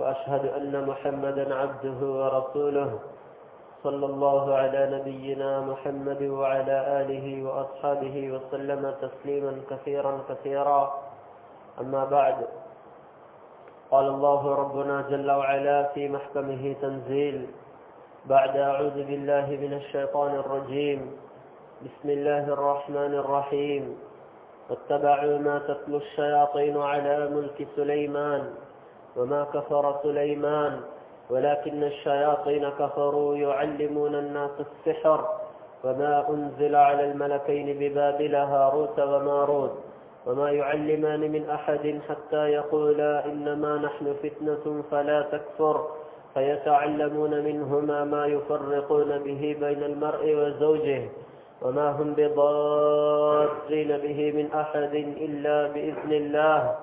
وأشهد أن محمدا عبده ورسوله صلى الله على نبينا محمد وعلى آله وأصحابه وسلم تسليما كثيرا كثيرا. أما بعد قال الله ربنا جل وعلا في محكمه تنزيل بعد أعوذ بالله من الشيطان الرجيم بسم الله الرحمن الرحيم واتبعوا ما تتلو الشياطين على ملك سليمان. وما كفر سليمان ولكن الشياطين كفروا يعلمون الناس السحر وما أنزل على الملكين ببابل هاروت وماروت وما يعلمان من أحد حتى يقولا إنما نحن فتنة فلا تكفر فيتعلمون منهما ما يفرقون به بين المرء وزوجه وما هم بضارين به من أحد إلا بإذن الله.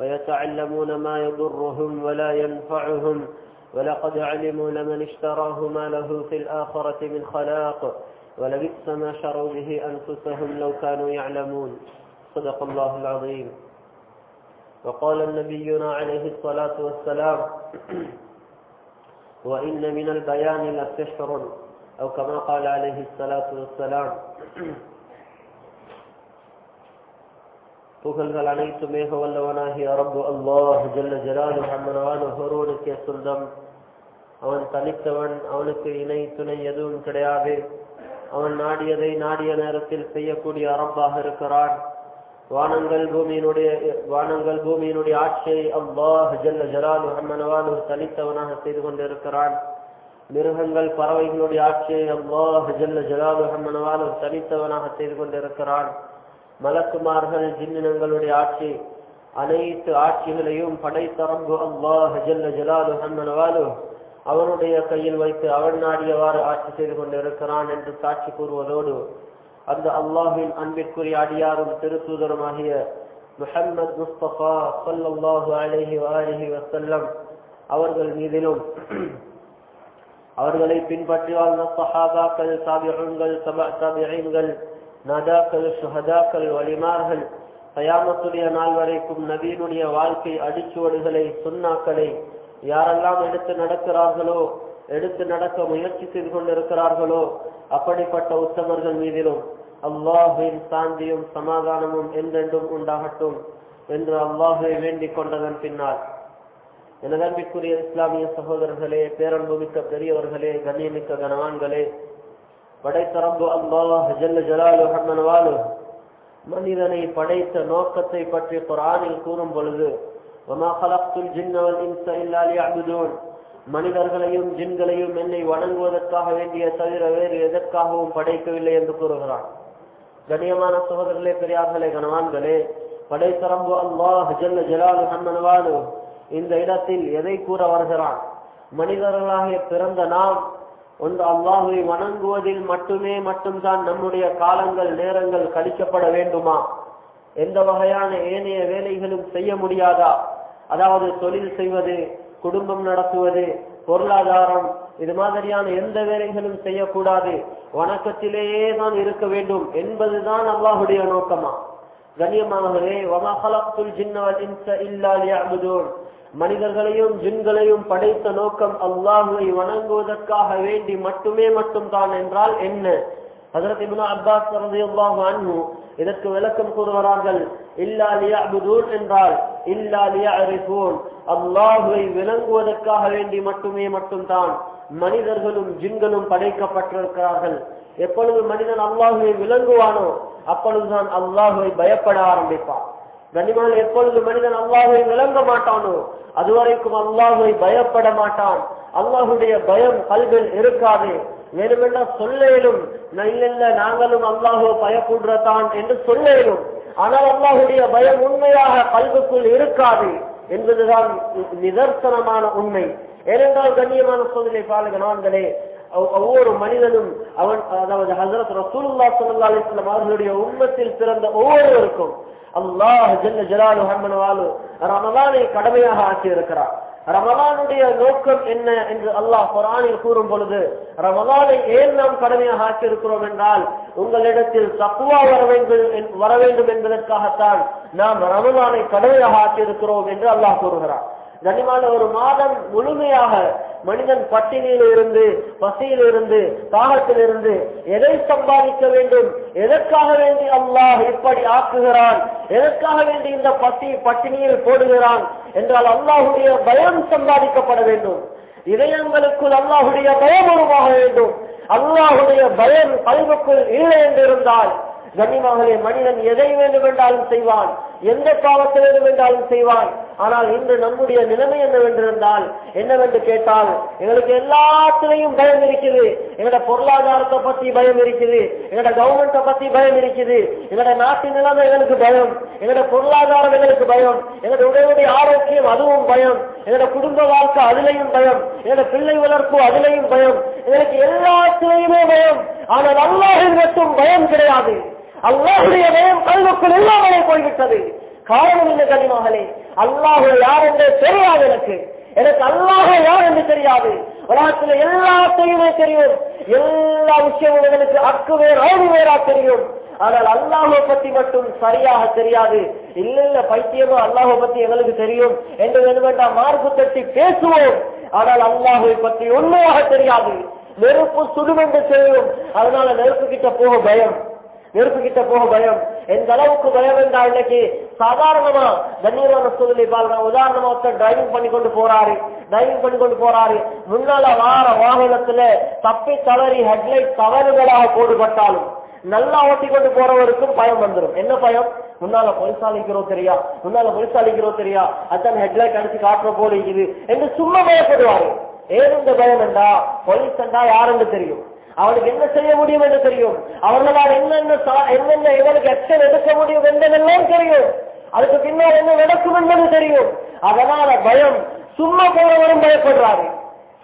ويتعلمون ما يضرهم ولا ينفعهم ولقد علموا لمن اشتراه ما له في الآخرة من خلاق ولبئس ما شروا به أنفسهم لو كانوا يعلمون. صدق الله العظيم. وقال النبينا عليه الصلاة والسلام وإن من البيان لسحر أو كما قال عليه الصلاة والسلام புகழ்கள் அனைத்துமே வல்லவனாகிய அரபு அல்லாஹ் ஜல்ல ஜலாலு அம்மனவான் ஒருவனுக்கே சொந்தம். அவன் தனித்தவன் அவனுக்கு இணை துணை எதுவும் கிடையாது. அவன் நாடியதை நாடிய நேரத்தில் செய்யக்கூடிய அரம்பாக இருக்கிறான். வானங்கள் பூமியினுடைய வானங்கள் பூமியினுடைய ஆட்சியை அல்லாஹ் ஜல்ல ஜலாலு அம்மனவான் ஒரு தனித்தவனாக செய்து கொண்டிருக்கிறான். மிருகங்கள் பறவைகளுடைய ஆட்சியை அல்லாஹ் ஜல்ல ஜலாலு அம்மனவான் ஒரு தனித்தவனாக செய்து கொண்டிருக்கிறான். மலக்குமார்கள் ஜின்னினங்களுடைய ஆட்சி அனைத்து ஆட்சிகளையும் படைத்தரம்பு அல்லாஹ் ஜல்ல ஜலாலு அவனுடைய கையில் வைத்து அவன் நாடியவாறு ஆட்சி செய்து கொண்டிருக்கிறான் என்று சாட்சி கூறுவதோடு அந்த அல்லாஹின் அன்பிற்குரிய அடியாரும் திருத்தூதருமாகிய முஹம்மது முஸ்தபா சல்லாஹு அலஹி வசல்லம் அவர்கள் மீதிலும் அவர்களை பின்பற்றி வாழ்ந்த சஹாபாக்கள் சாபியங்கள் சாபியங்கள் நதாக்கள் சுஹதாக்கள் வலிமார்கள் கயாமத்துடைய நாள் வரைக்கும் நபீனுடைய வாழ்க்கை அடிச்சுவடுகளை சுண்ணாக்களை யாரெல்லாம் எடுத்து நடக்கிறார்களோ எடுத்து நடக்க முயற்சி செய்து கொண்டிருக்கிறார்களோ அப்படிப்பட்ட உத்தமர்கள் மீதிலும் அல்லாஹுவின் சாந்தியும் சமாதானமும் என்றென்றும் உண்டாகட்டும் என்று அல்லாஹுவை வேண்டிக் கொண்டதன் பின்னால். எனதன்பிற்குரிய இஸ்லாமிய சகோதரர்களே பேரன்பு மிக்க பெரியவர்களே கண்ணியமிக்க கனவான்களே படைத்தரம்பு அல்லாஹ் ஜல்ல ஜலாலு ஹம்மனவாலு மனிதனை படைத்த நோக்கத்தை பற்றி குரானில் கூறும் பொழுது மனிதர்களையும் ஜின்களையும் என்னை வணங்குவதற்காக வேண்டிய தவிர வேறு எதற்காகவும் படைக்கவில்லை என்று கூறுகிறான். கணியமான சகோதரர்களே பெரியார்களே கனவான்களே படைத்தரம்பு அல்லாஹ் ஜல்ல ஜலாலு ஹம்மனவாலு இந்த இடத்தில் எதை கூற வருகிறான்? மனிதர்களாகிய பிறந்த நாம் ஒன்று அல்லாஹுவை வணங்குவதில் மட்டுமே மட்டும்தான் நம்முடைய காலங்கள் நேரங்கள் கழிக்கப்பட வேண்டுமா? எந்த வகையான ஏனைய வேலைகளும் செய்ய முடியாதா? அதாவது தொழில் செய்வது குடும்பம் நடத்துவது பொருளாதாரம் இது மாதிரியான எந்த வேலைகளும் செய்யக்கூடாது. வணக்கத்திலேயே தான் இருக்க வேண்டும் என்பதுதான் அல்லாஹுடைய நோக்கமா? மனிதர்களையும் ஜின்களையும் படைத்த நோக்கம் அல்லாஹுவை வணங்குவதற்காக வேண்டி மட்டுமே மட்டும்தான் என்றால் என்ன? ஹசரத் அப்பாஸ் ரலியல்லாஹு இதற்கு விளக்கம் கூறுகிறார்கள் இல்லா என்றால் இல்லாலியா அறிபோன் அல்லாஹுவை விளங்குவதற்காக வேண்டி மட்டுமே மட்டும்தான் மனிதர்களும் ஜின்களும் படைக்கப்பட்டிருக்கிறார்கள். எப்பொழுது மனிதன் அல்லாஹுவை விளங்குவானோ அப்பொழுதுதான் அல்லாஹுவை பயப்பட ஆரம்பிப்பான். கனிமால் எப்பொழுது மனிதன் அல்லாஹுவை விளங்க மாட்டானோ அதுவரைக்கும் அல்லாஹுவை பயப்பட மாட்டான். அல்லாஹுடைய பயம் கல்வில் இருக்காது. வேணுமென்ற சொல்லும் நல்ல நாங்களும் அல்லாஹோ பயப்படுறதான் என்று சொல்லும் ஆனால் அல்லாஹுடைய பயம் உண்மையாக கல்வுக்குள் இருக்காது என்பதுதான் நிதர்சனமான உண்மை. ஏனென்றால் கண்ணியமான சோதனை பாருங்க நான்களே ஒவ்வொரு மனிதனும் அவன் அதாவது ஹசரத் ரசூலுல்லா ஸல்லல்லாஹு அலைஹி அவர்களுடைய உண்மத்தில் பிறந்த ஒவ்வொருவருக்கும் அல்லாஹ் ஜல்ல ஜலாலு ஹம்மனவாலு ரமலானை கடமையாக ஆக்கியிருக்கிறார். ரமலானுடைய நோக்கம் என்ன என்று அல்லாஹ் குரானில் கூறும் பொழுது ரமலானை ஏன் நாம் கடமையாக ஆக்கி இருக்கிறோம் என்றால் உங்களிடத்தில் தப்புவா வர வேண்டும் வர வேண்டும் என்பதற்காகத்தான் நாம் ரமலானை கடமையாக ஆக்கியிருக்கிறோம் என்று அல்லாஹ் கூறுகிறார். கனிமான ஒரு மாதம் முழுமையாக மனிதன் பட்டினியில் இருந்து பசியில் இருந்து தாகத்தில் இருந்து எதை சம்பாதிக்க வேண்டும்? எதற்காக வேண்டி அல்லாஹ் இப்படி ஆக்குகிறான்? எதற்காக வேண்டி இந்த பசி பட்டினியில் போடுகிறான்? என்றால் அல்லாஹுடைய பயம் சம்பாதிக்கப்பட வேண்டும். இதயங்களுக்குள் அல்லாஹுடைய பயம் உருவாக வேண்டும். அல்லாஹுடைய பயம் கல்வுக்குள் இல்லை என்றிருந்தால் கண்ணியமாகவே மனிதன் எதை வேண்டும் என்றாலும் செய்வான். எந்த பாவத்தை வேண்டும் என்றாலும் செய்வான். ஆனால் இன்று நம்முடைய நிலைமை என்னவென்றிருந்தால் என்னவென்று கேட்டால் எங்களுக்கு எல்லாத்திலையும் பயம் இருக்குது எங்களோட பொருளாதாரத்தை பத்தி பயம் இருக்குது எங்களோட கவர்மெண்ட்டை பத்தி பயம் இருக்குது எங்களோட நாட்டின் நிலைமை எங்களுக்கு பயம். எங்களோட பொருளாதாரம் எங்களுக்கு பயம். எங்களோட உடலுடைய ஆரோக்கியம் அதுவும் பயம். எங்களோட குடும்ப வாழ்க்கை அதிலையும் பயம். எங்களோட பிள்ளை வளர்ப்பு அதிலையும் பயம். எங்களுக்கு எல்லாத்திலையுமே பயம். ஆனால் அல்லாஹின் மட்டும் பயம் கிடையாது. அல்லாஹுடைய நேரம் கல்வுக்குள் இல்லாமலே போய்விட்டது. காரணம் இந்த கனிமகளே? அல்லாஹு யார் என்றே தெரியாது எனக்கு. எனக்கு அல்லாஹ யார் என்று தெரியாது. உலகத்துல எல்லாத்தையுமே தெரியும். எல்லா விஷயமும் எனக்கு அக்கு வேறு அழகு வேறா தெரியும். ஆனால் அல்லாஹை பத்தி மட்டும் சரியாக தெரியாது. இல்ல இல்ல பைத்தியமோ அல்லாஹை பத்தி எங்களுக்கு தெரியும் என்று வேண்டுமென்றால் மார்பு தட்டி பேசுவோம். ஆனால் அல்லாஹை பற்றி உண்மையாக தெரியாது. நெருப்பு சுடும் என்று தெரியும். அதனால நெருப்பு கிட்ட போக பயம். நெருப்பு கிட்ட போக பயம். எந்த அளவுக்கு பயம் என்றால் இன்னைக்கு சாதாரணமா கண்ணியமான சூழ்நிலை பாருங்க. உதாரணமா ஒருத்தர் டிரைவிங் பண்ணி கொண்டு போறாரு. டிரைவிங் பண்ணி கொண்டு போறாரு. முன்னால வார வாகனத்துல தப்பி தவறி ஹெட்லைட் தவறுகளாக போடுபட்டாலும் நல்லா ஓட்டி கொண்டு போறவருக்கும் பயம் வந்துடும் என்ன பயம்? முன்னால பொலிசாலிக்கிறோம் தெரியா? முன்னால பொலிசாலிக்கிறோம் தெரியா? அதான் ஹெட்லைட் அடிச்சு காட்டுற போல இருக்குது என்று சும்மா பயப்படுவாரு. ஏன் இந்த பயம் என்றா? போலீஸ் என்றா யாருன்னு தெரியும். அவனுக்கு என்ன செய்ய முடியும் என்று தெரியும். அவர்களால் என்னென்ன சா- என்னென்ன இவனுக்கு எக்ஷன் எடுக்க முடியும் என்பதெல்லாம் தெரியும். அதுக்கு பின்னால் என்ன நடக்கும் என்பது தெரியும். அதனால பயம். சும்மா போறவரும் பயப்படுறாரு.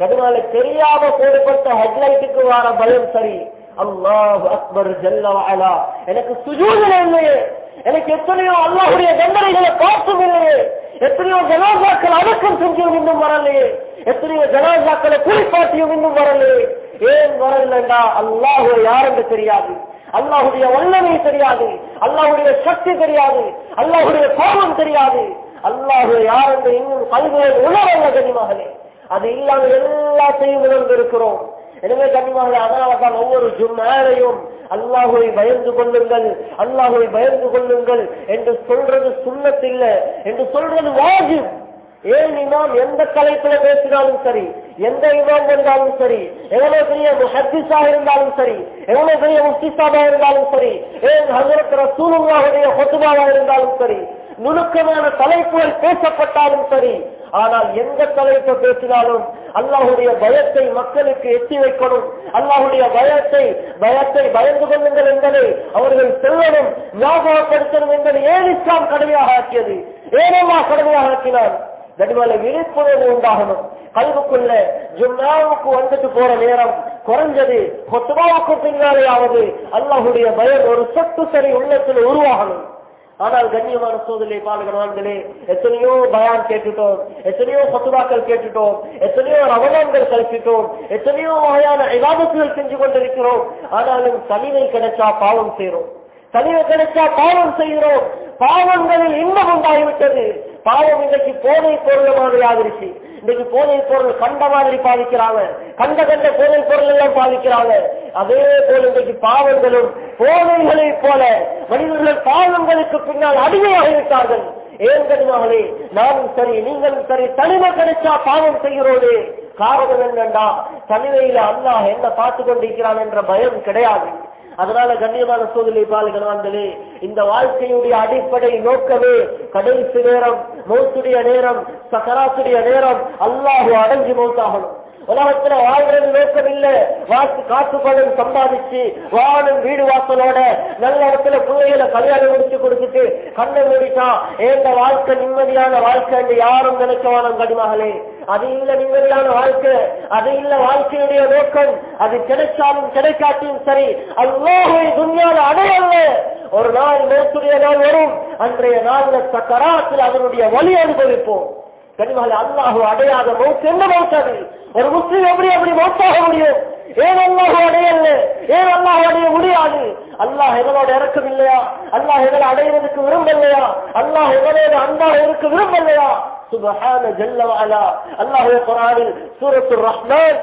அதனால தெரியாம போடப்பட்ட ஹெட்லைட்டுக்கு வர பயம் சரி. அல்லாஹ் அக்பர் ஜல்ல எனக்கு சுஜூதில் இல்லையே. எனக்கு எத்தனையோ அல்லாஹுடைய தண்டனைகளை பார்த்தும் இல்லையே. எத்தனையோ ஜனாசாக்கள் அடக்கம் செஞ்சும் இன்னும் வரலையே. எத்தனையோ ஜனாசாக்களை குளிப்பாட்டியும் இன்னும் வரலையே. ஏன் வரலண்டா அல்லாஹு யாருன்னு தெரியாது? அல்லாஹுடைய வல்லமை தெரியாது. அல்லாஹுடைய சக்தி தெரியாது. அல்லாஹுடைய கோபம் தெரியாது. அல்லாஹு யாருன்னு இன்னும் கல்வியில் உணரல்ல கனிமகளே அது இல்லாமல் எல்லாத்தையும் உணர்ந்து இருக்கிறோம் எனவே கனிமகளே அதனால்தான் ஒவ்வொரு ஜும்மாரையும் அல்லாஹுவை பயந்து கொள்ளுங்கள் அல்லாஹுவை பயந்து கொள்ளுங்கள் என்று சொல்றது சுண்ணத்தில்ல என்று சொல்றது வாஜிப். ஏன் இமாம் எந்த தலைப்புல பேசினாலும் சரி எந்த இமாம் வந்தாலும் சரி எவ்வளவு பெரிய முஹத்திஸா இருந்தாலும் சரி எவ்வளவு பெரிய முஸ்திசாபா இருந்தாலும் சரி ஏன் ஹசரத் ரசூலுல்லாஹுடைய ஹொத்துபாவா இருந்தாலும் சரி நுணுக்கமான தலைப்புகள் பேசப்பட்டாலும் சரி ஆனால் எந்த தலைப்பை பேசினாலும் அல்லாஹுடைய பயத்தை மக்களுக்கு எட்டி வைக்கணும். அல்லாஹுடைய பயத்தை பயத்தை பயந்து கொள்ளுங்கள் என்பதை அவர்கள் செல்லணும் ஞாபகப்படுத்தணும் என்பதை ஏன் இஸ்லாம் கடமையாக ஆக்கியது? ஏனெல்லாம் கடுமையாக ஆக்கினார் கனிமலை விழிப்புணர்வு உண்டாகணும். கல்வுக்குள்ள ஜும்மாவுக்கு வந்துட்டு போற நேரம் குறைஞ்சது கொத்துமாவுக்கு பின்னாலேயாவது அல்லாஹுடைய பயம் ஒரு சொட்டு சரி உள்ளத்தில் உருவாகணும். ஆனால் கண்ணியமான சோதனை பாடுகிறவர்களே எத்தனையோ பயான் கேட்டுட்டோம் எத்தனையோ சத்துவாக்கள் கேட்டுட்டோம் எத்தனையோ ரவணங்கள் கழிச்சிட்டோம் எத்தனையோ வகையான இலாபத்துகள் செஞ்சு கொண்டிருக்கிறோம். ஆனாலும் தனிமை கிடைச்சா பாவம் செய்யறோம் தனிமை கிடைச்சா பாவம் செய்கிறோம். பாவங்களில் இன்னும் உண்டாகிவிட்டது. பாவம் இன்றைக்கு போதை பொருள் மாதிரி ஆகிருச்சு இன்னைக்கு போதை பொருள் கண்ட மாதிரி பாதிக்கிறாங்க. கண்ட கண்ட போதை பொருள் எல்லாம் பாதிக்கிறாங்க. அதே போல இன்றைக்கு பாவங்களும் போதைகளை போல மனிதர்கள் பாவங்களுக்கு பின்னால் அடிமையாகிவிட்டார்கள். ஏன் கனிமகளே நானும் சரி நீங்களும் சரி தனிமை கிடைச்சா பாவம் செய்கிறோடு காரணம் என்னண்டா தனிமையில அல்லாஹ் என்ன பார்த்து கொண்டிருக்கிறான் என்ற பயம் கிடையாது. அதனால கண்ணியமான சூழ்நிலை பாலுகளாந்தலே இந்த வாழ்க்கையுடைய அடிப்படை நோக்கமே கடைசி நேரம் மௌத்துடைய நேரம் சகராசுடைய நேரம். அல்லாஹு அடைஞ்சு மௌத்தாகணும். உலகத்துல வாழ்றது நோக்கம் இல்ல. வாசு காசு பணம் சம்பாதிச்சு வாழும் வீடு வாசலோட நல்ல இடத்துல பிள்ளைகளை கல்யாணம் முடிச்சு கொடுத்துட்டு கண்ணை மூடிட்டா ஏந்த வாழ்க்கை நிம்மதியான வாழ்க்கை என்று யாரும் நினைக்க வேணும் கடிமகளே அது இல்ல நிம்மதியான வாழ்க்கை. அது இல்ல வாழ்க்கையுடைய நோக்கம். அது கிடைச்சாலும் கிடைக்காட்டியும் சரி. அல்லாஹை துன்யால அடையல்ல. ஒரு நாள் நேற்றுடைய நாள் வரும். அன்றைய நாள்ல சக்கராத்தில் அதனுடைய வழி அனுபவிப்போம். கனிமகள் அல்லாஹு அடையாத மௌத்து. என்ன மௌத்தாது ஒரு முஸ்லீம் எப்படி எப்படி மௌத்தாக முடியும்? ஏன் அல்லாஹு அடையல்ல? ஏன் அல்லாஹு அடைய முடியாது? அல்லாஹ் எங்களோட இறக்கம் இல்லையா அல்லாஹ் எங்களை அடையிறதுக்கு விரும்பலையா அல்லாஹ் எங்களோட அன்பாக இருக்க விரும்பலையா சுபஹான ஜல்ல அலா அல்லாஹ் குரானில் சூரத்து ரஹ்மான்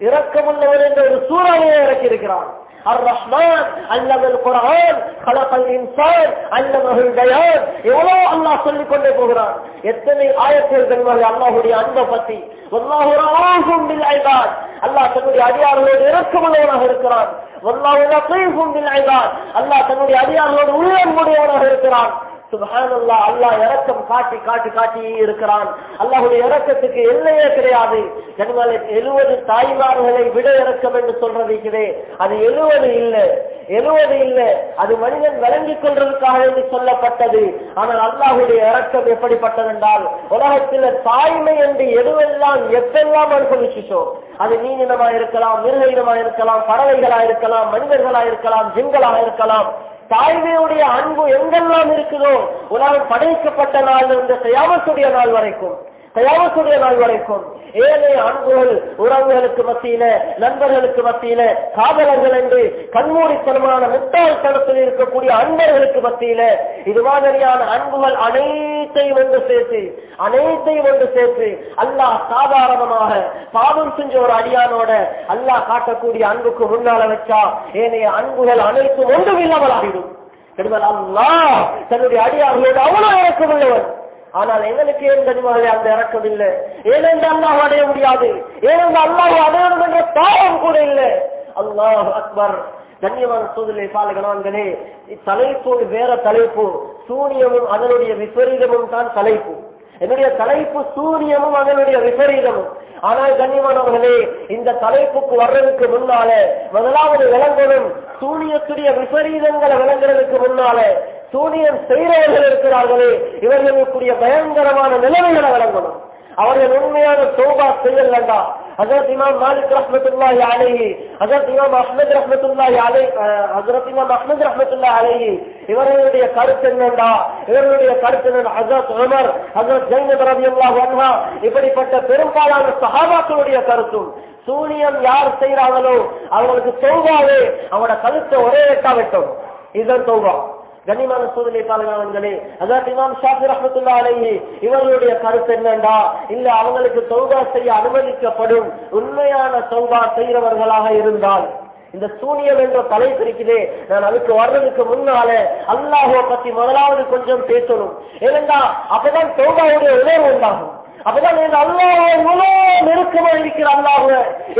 இரக்கமுள்ளவர் என்ற ஒரு சூறாவையை இறக்கி இருக்கிறான் الرحمن علم القرآن خلق الإنسان علمه البيان எவ்வளவு அல்லாஹ் சொல்லிக் கொண்டே போகிறான் எத்தனை ஆயத்தில் கண்மாரி அல்லாஹுடைய அன்பை பத்தி வல்லாஹு ரஆஹும் பில் இபாத் அல்லாஹ் தன்னுடைய அடியார்களோடு இரக்கமுள்ளவனாக இருக்கிறான் வல்லாஹு லத்தீஃபும் பில் இபாத் அல்லாஹ் தன்னுடைய அடியார்களோடு உள்ளம் உடையவனாக இருக்கிறான் சுபஹானல்லா அல்லாஹ் இறக்கம் காட்டி காட்டி காட்டி இருக்கிறான். அல்லாஹுடைய இறக்கத்துக்கு எல்லையே கிடையாது. ஜன்மலை எழுவது தாய்மார்களை விட இறக்கம் என்று சொல்றதுக்குதே அது எழுவது இல்லை. எழுவது இல்லை. அது மனிதன் விளங்கிக் கொள்றதுக்காக என்று சொல்லப்பட்டது. ஆனால் அல்லாஹுடைய இறக்கம் எப்படிப்பட்டது என்றால் உலகத்தில் தாய்மை என்று எதுவெல்லாம் எப்பெல்லாம் அனுபவிச்சுச்சோ அது மீனினமா இருக்கலாம் மிருக இனமா இருக்கலாம் பறவைகளா இருக்கலாம் மனிதர்களா இருக்கலாம் ஜின்களாக இருக்கலாம் தாய்மையுடைய அன்பு எங்கெல்லாம் இருக்குதோ உலகம் படைக்கப்பட்ட நாள் இருந்து தயாமத்துடைய நாள் வரைக்கும் தயாமத்துடைய நாள் வரைக்கும் ஏனைய அன்புகள் உறவுகளுக்கு மத்தியில நண்பர்களுக்கு மத்தியில காதலர்கள் என்று கண்மூடித்தனமான முட்டாள்தனத்தில் இருக்கக்கூடிய அன்பர்களுக்கு மத்தியில இது மாதிரியான அன்புகள் அனைத்தையும் ஒன்று சேர்த்து அனைத்தையும் ஒன்று சேர்த்து அல்லாஹ் சாதாரணமாக பாவம் செஞ்ச ஒரு அடியானோட அல்லாஹ் காட்டக்கூடிய அன்புக்கு முன்னால வச்சா ஏனைய அன்புகள் அனைத்தும் ஒன்றும் இல்லாமல் ஆகிடும் அல்லாஹ் தன்னுடைய அடியார்களோடு அவ்வளவு இறக்கம் உள்ளவன் ஆனால் எங்களுக்கு ஏன் கனிமகளே அந்த இறக்கம் இல்லை? ஏனென்று அல்லாஹ் அடைய முடியாது. ஏனென்று அல்லாஹ் அடையணும் என்ற தாயம் கூட இல்லை. அல்லாஹ் அக்பர். கண்ணியமான சூழ்நிலை பாலகனான்களே தலைப்பு வேற தலைப்பு. சூனியமும் அதனுடைய விபரீதமும் தான் தலைப்பு. என்னுடைய தலைப்பு சூரியமும் அதனுடைய விபரீதமும். ஆனால் கண்ணியமானவர்களே இந்த தலைப்புக்கு வர்றதுக்கு முன்னால முதலாவது விளங்கணும். சூரியத்துடைய விபரீதங்களை விளங்குறதுக்கு முன்னால சூனியம் செய்கிறவர்கள் இருக்கிறார்களே இவர்களுக்குரிய பயங்கரமான நிலைமைகளை வழங்கணும். அவர்கள் உண்மையான சோபா செய்யல் வேண்டாம். ஹசரத் இமாம் மாலிக் ரஹ்மத்துல்லாஹி அலைஹி ஹசரத் இமாம் அஹ்மத் ரஹ்மத்துல்லாஹி அலை ஹசரத் இமாம் அஹ்மத் ரஹ்மத்துல்லாஹி அலைஹி இவர்களுடைய கருத்து என்னண்டா? இவர்களுடைய கருத்து என்ன ஹசரத் உமர் ஹசரத் ஜைனப் ரலியல்லாஹு அன்ஹா இப்படிப்பட்ட பெரும்பாலான சகாபாக்களுடைய கருத்தும் சூனியம் யார் செய்யறாங்களோ அவங்களுக்கு தௌபாவே அவனோட கருத்தை ஒரே எட்டா வெட்டும் இதுதான் தௌபா. கண்ணியமான சூழ்நிலை பாலகாவன்களே அதாவது இமாம் ஷாஃபி ரஹமத்துல்லா அலைஹி இவர்களுடைய கருத்து என்னண்டா இல்ல அவங்களுக்கு சௌபா செய்ய அனுமதிக்கப்படும் உண்மையான சௌபா செய்கிறவர்களாக இருந்தால் இந்த சூனியம் என்ற தலைப்பு இருக்குதே நான் அதுக்கு வர்றதுக்கு முன்னால அல்லாஹோ பத்தி முதலாவது கொஞ்சம் பேசணும். ஏனென்றா அப்பதான் சௌபாவுடைய உணர்வு உண்டாகும். அப்பதான் அல்லாஹ் இவ்வளவு நெருக்கமா இருக்கிற அல்லாஹுவ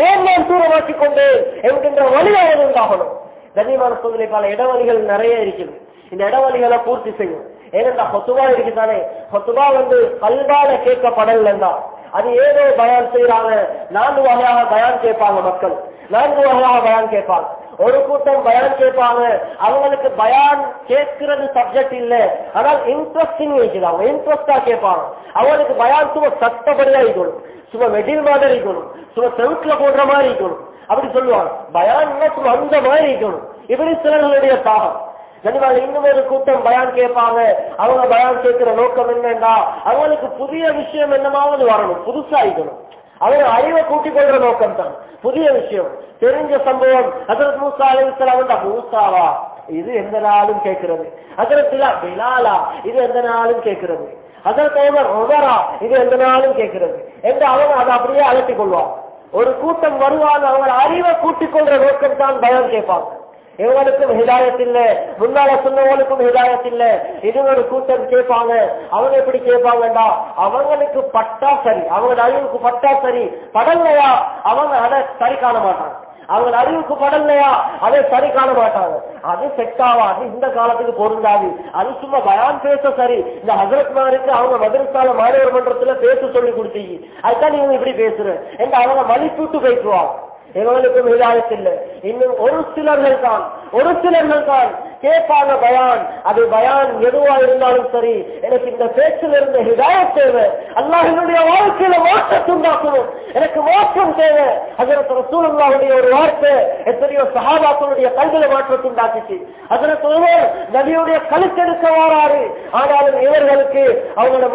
ஏன் நான் தூரமாக்கி கொண்டு என்கின்ற வழியாக உண்டாகணும். கண்ணியமான சூழ்நிலை பல இடவழிகள் நிறைய இருக்குது. இந்த இடவழிகளை பூர்த்தி செய்யும். ஏனென்றா ஹொத்துபா இருக்குதானே? ஹொத்துபா வந்து கல்வால கேட்கப்படலன்னா அது ஏதோ பயான் செய்யறாங்க நான்கு வகையாக பயான் கேட்பாங்க மக்கள். நான்கு வகையாக பயான் கேட்பாங்க. ஒரு கூட்டம் பயான் கேட்பாங்க. அவங்களுக்கு பயான் கேட்கிறது சப்ஜெக்ட் இல்ல. ஆனால் இன்ட்ரெஸ்டிங் இருக்கிறாங்க இன்ட்ரெஸ்டா கேட்பாங்க. அவங்களுக்கு பயான் சும்மா சட்டப்படியா இருக்கணும். சும்மா வெடில் மாதிரி இருக்கணும். சும்மா செவுக்குல போடுற மாதிரி இருக்கணும். அப்படி சொல்லுவாங்க. பயான் சும்மா அந்த மாதிரி இருக்கணும். இப்படி சிலர்களுடைய தாகம் கண்டிப்பாக இன்னும் ஒரு கூட்டம் பயான் கேட்பாங்க. அவங்க பயான் கேட்கிற நோக்கம் என்னன்னா அவங்களுக்கு புதிய விஷயம் என்னமாவது வரணும் புதுசாயிக்கணும் அவங்க அறிவை கூட்டிக் கொள்ற நோக்கம் தான். புதிய விஷயம். தெரிஞ்ச சம்பவம் அதற்கு மூசா அலைவித்தலாம் மூசாவா? இது எந்த நாளும் கேட்கிறது. அதற்கு பிலாலா? இது எந்த நாளும் கேட்கிறது. அதற்கொமரா இது எந்த நாளும் கேட்கிறது. என்று அவங்க அதை அப்படியே அழைத்துக் கொள்வான் ஒரு கூட்டம் வருவாங்க அவங்க அறிவை கூட்டிக் கொள்ற நோக்கம் தான் பயம் கேட்பாங்க. இவங்களுக்கும் ஹிதாயத் இல்ல முன்னால சொன்னவங்களுக்கும் ஹிதாயத் இல்ல இது ஒரு கூட்டம் கேட்பாங்க. அவங்க எப்படி கேட்பாங்கடா அவங்களுக்கு பட்டா சரி. அவங்க அறிவுக்கு பட்டா சரி. படலையா? அவங்க அதை சரி காண மாட்டாங்க. அவங்க அறிவுக்கு படலையா? அதை சரி காண மாட்டாங்க. அது செட் ஆகாது. இந்த காலத்துக்கு பொருந்தாது. அது சும்மா பயான் பேச சரி. இந்த ஹசரத் மாருக்கு அவங்க மதுரசால மாணவர் மன்றத்துல பேச சொல்லி கொடுத்தீங்க. அதுதான் நீங்க இப்படி பேசுற. என்று அவங்க மதிப்பிட்டு பேசுவாங்க. இவங்களுக்கும் ஹிதாயத் இல்லை இன்னும் ஒரு சிலர்கள் தான். ஒரு சிலர்கள் தான். கேட்பாங்க பயான். அது பயான் எதுவா இருந்தாலும் சரி எனக்கு இந்த பேச்சில் இருந்த ஹிதாய தேவை. அல்லாஹ் வாழ்க்கையில மாற்றத்தை உண்டாக்கணும். எனக்கு மாற்றம் தேவை. அதற்கு ரசூலுல்லாவுடைய ஒரு வார்த்தை எத்தனையோ சகாபாக்களுடைய கல்வியில மாற்றத்தை உண்டாக்குச்சு. அதற்கு ஒருவர் நதியுடைய கழுத்தெடுக்க வாராரு ஆனாலும் இவர்களுக்கு அவங்களோட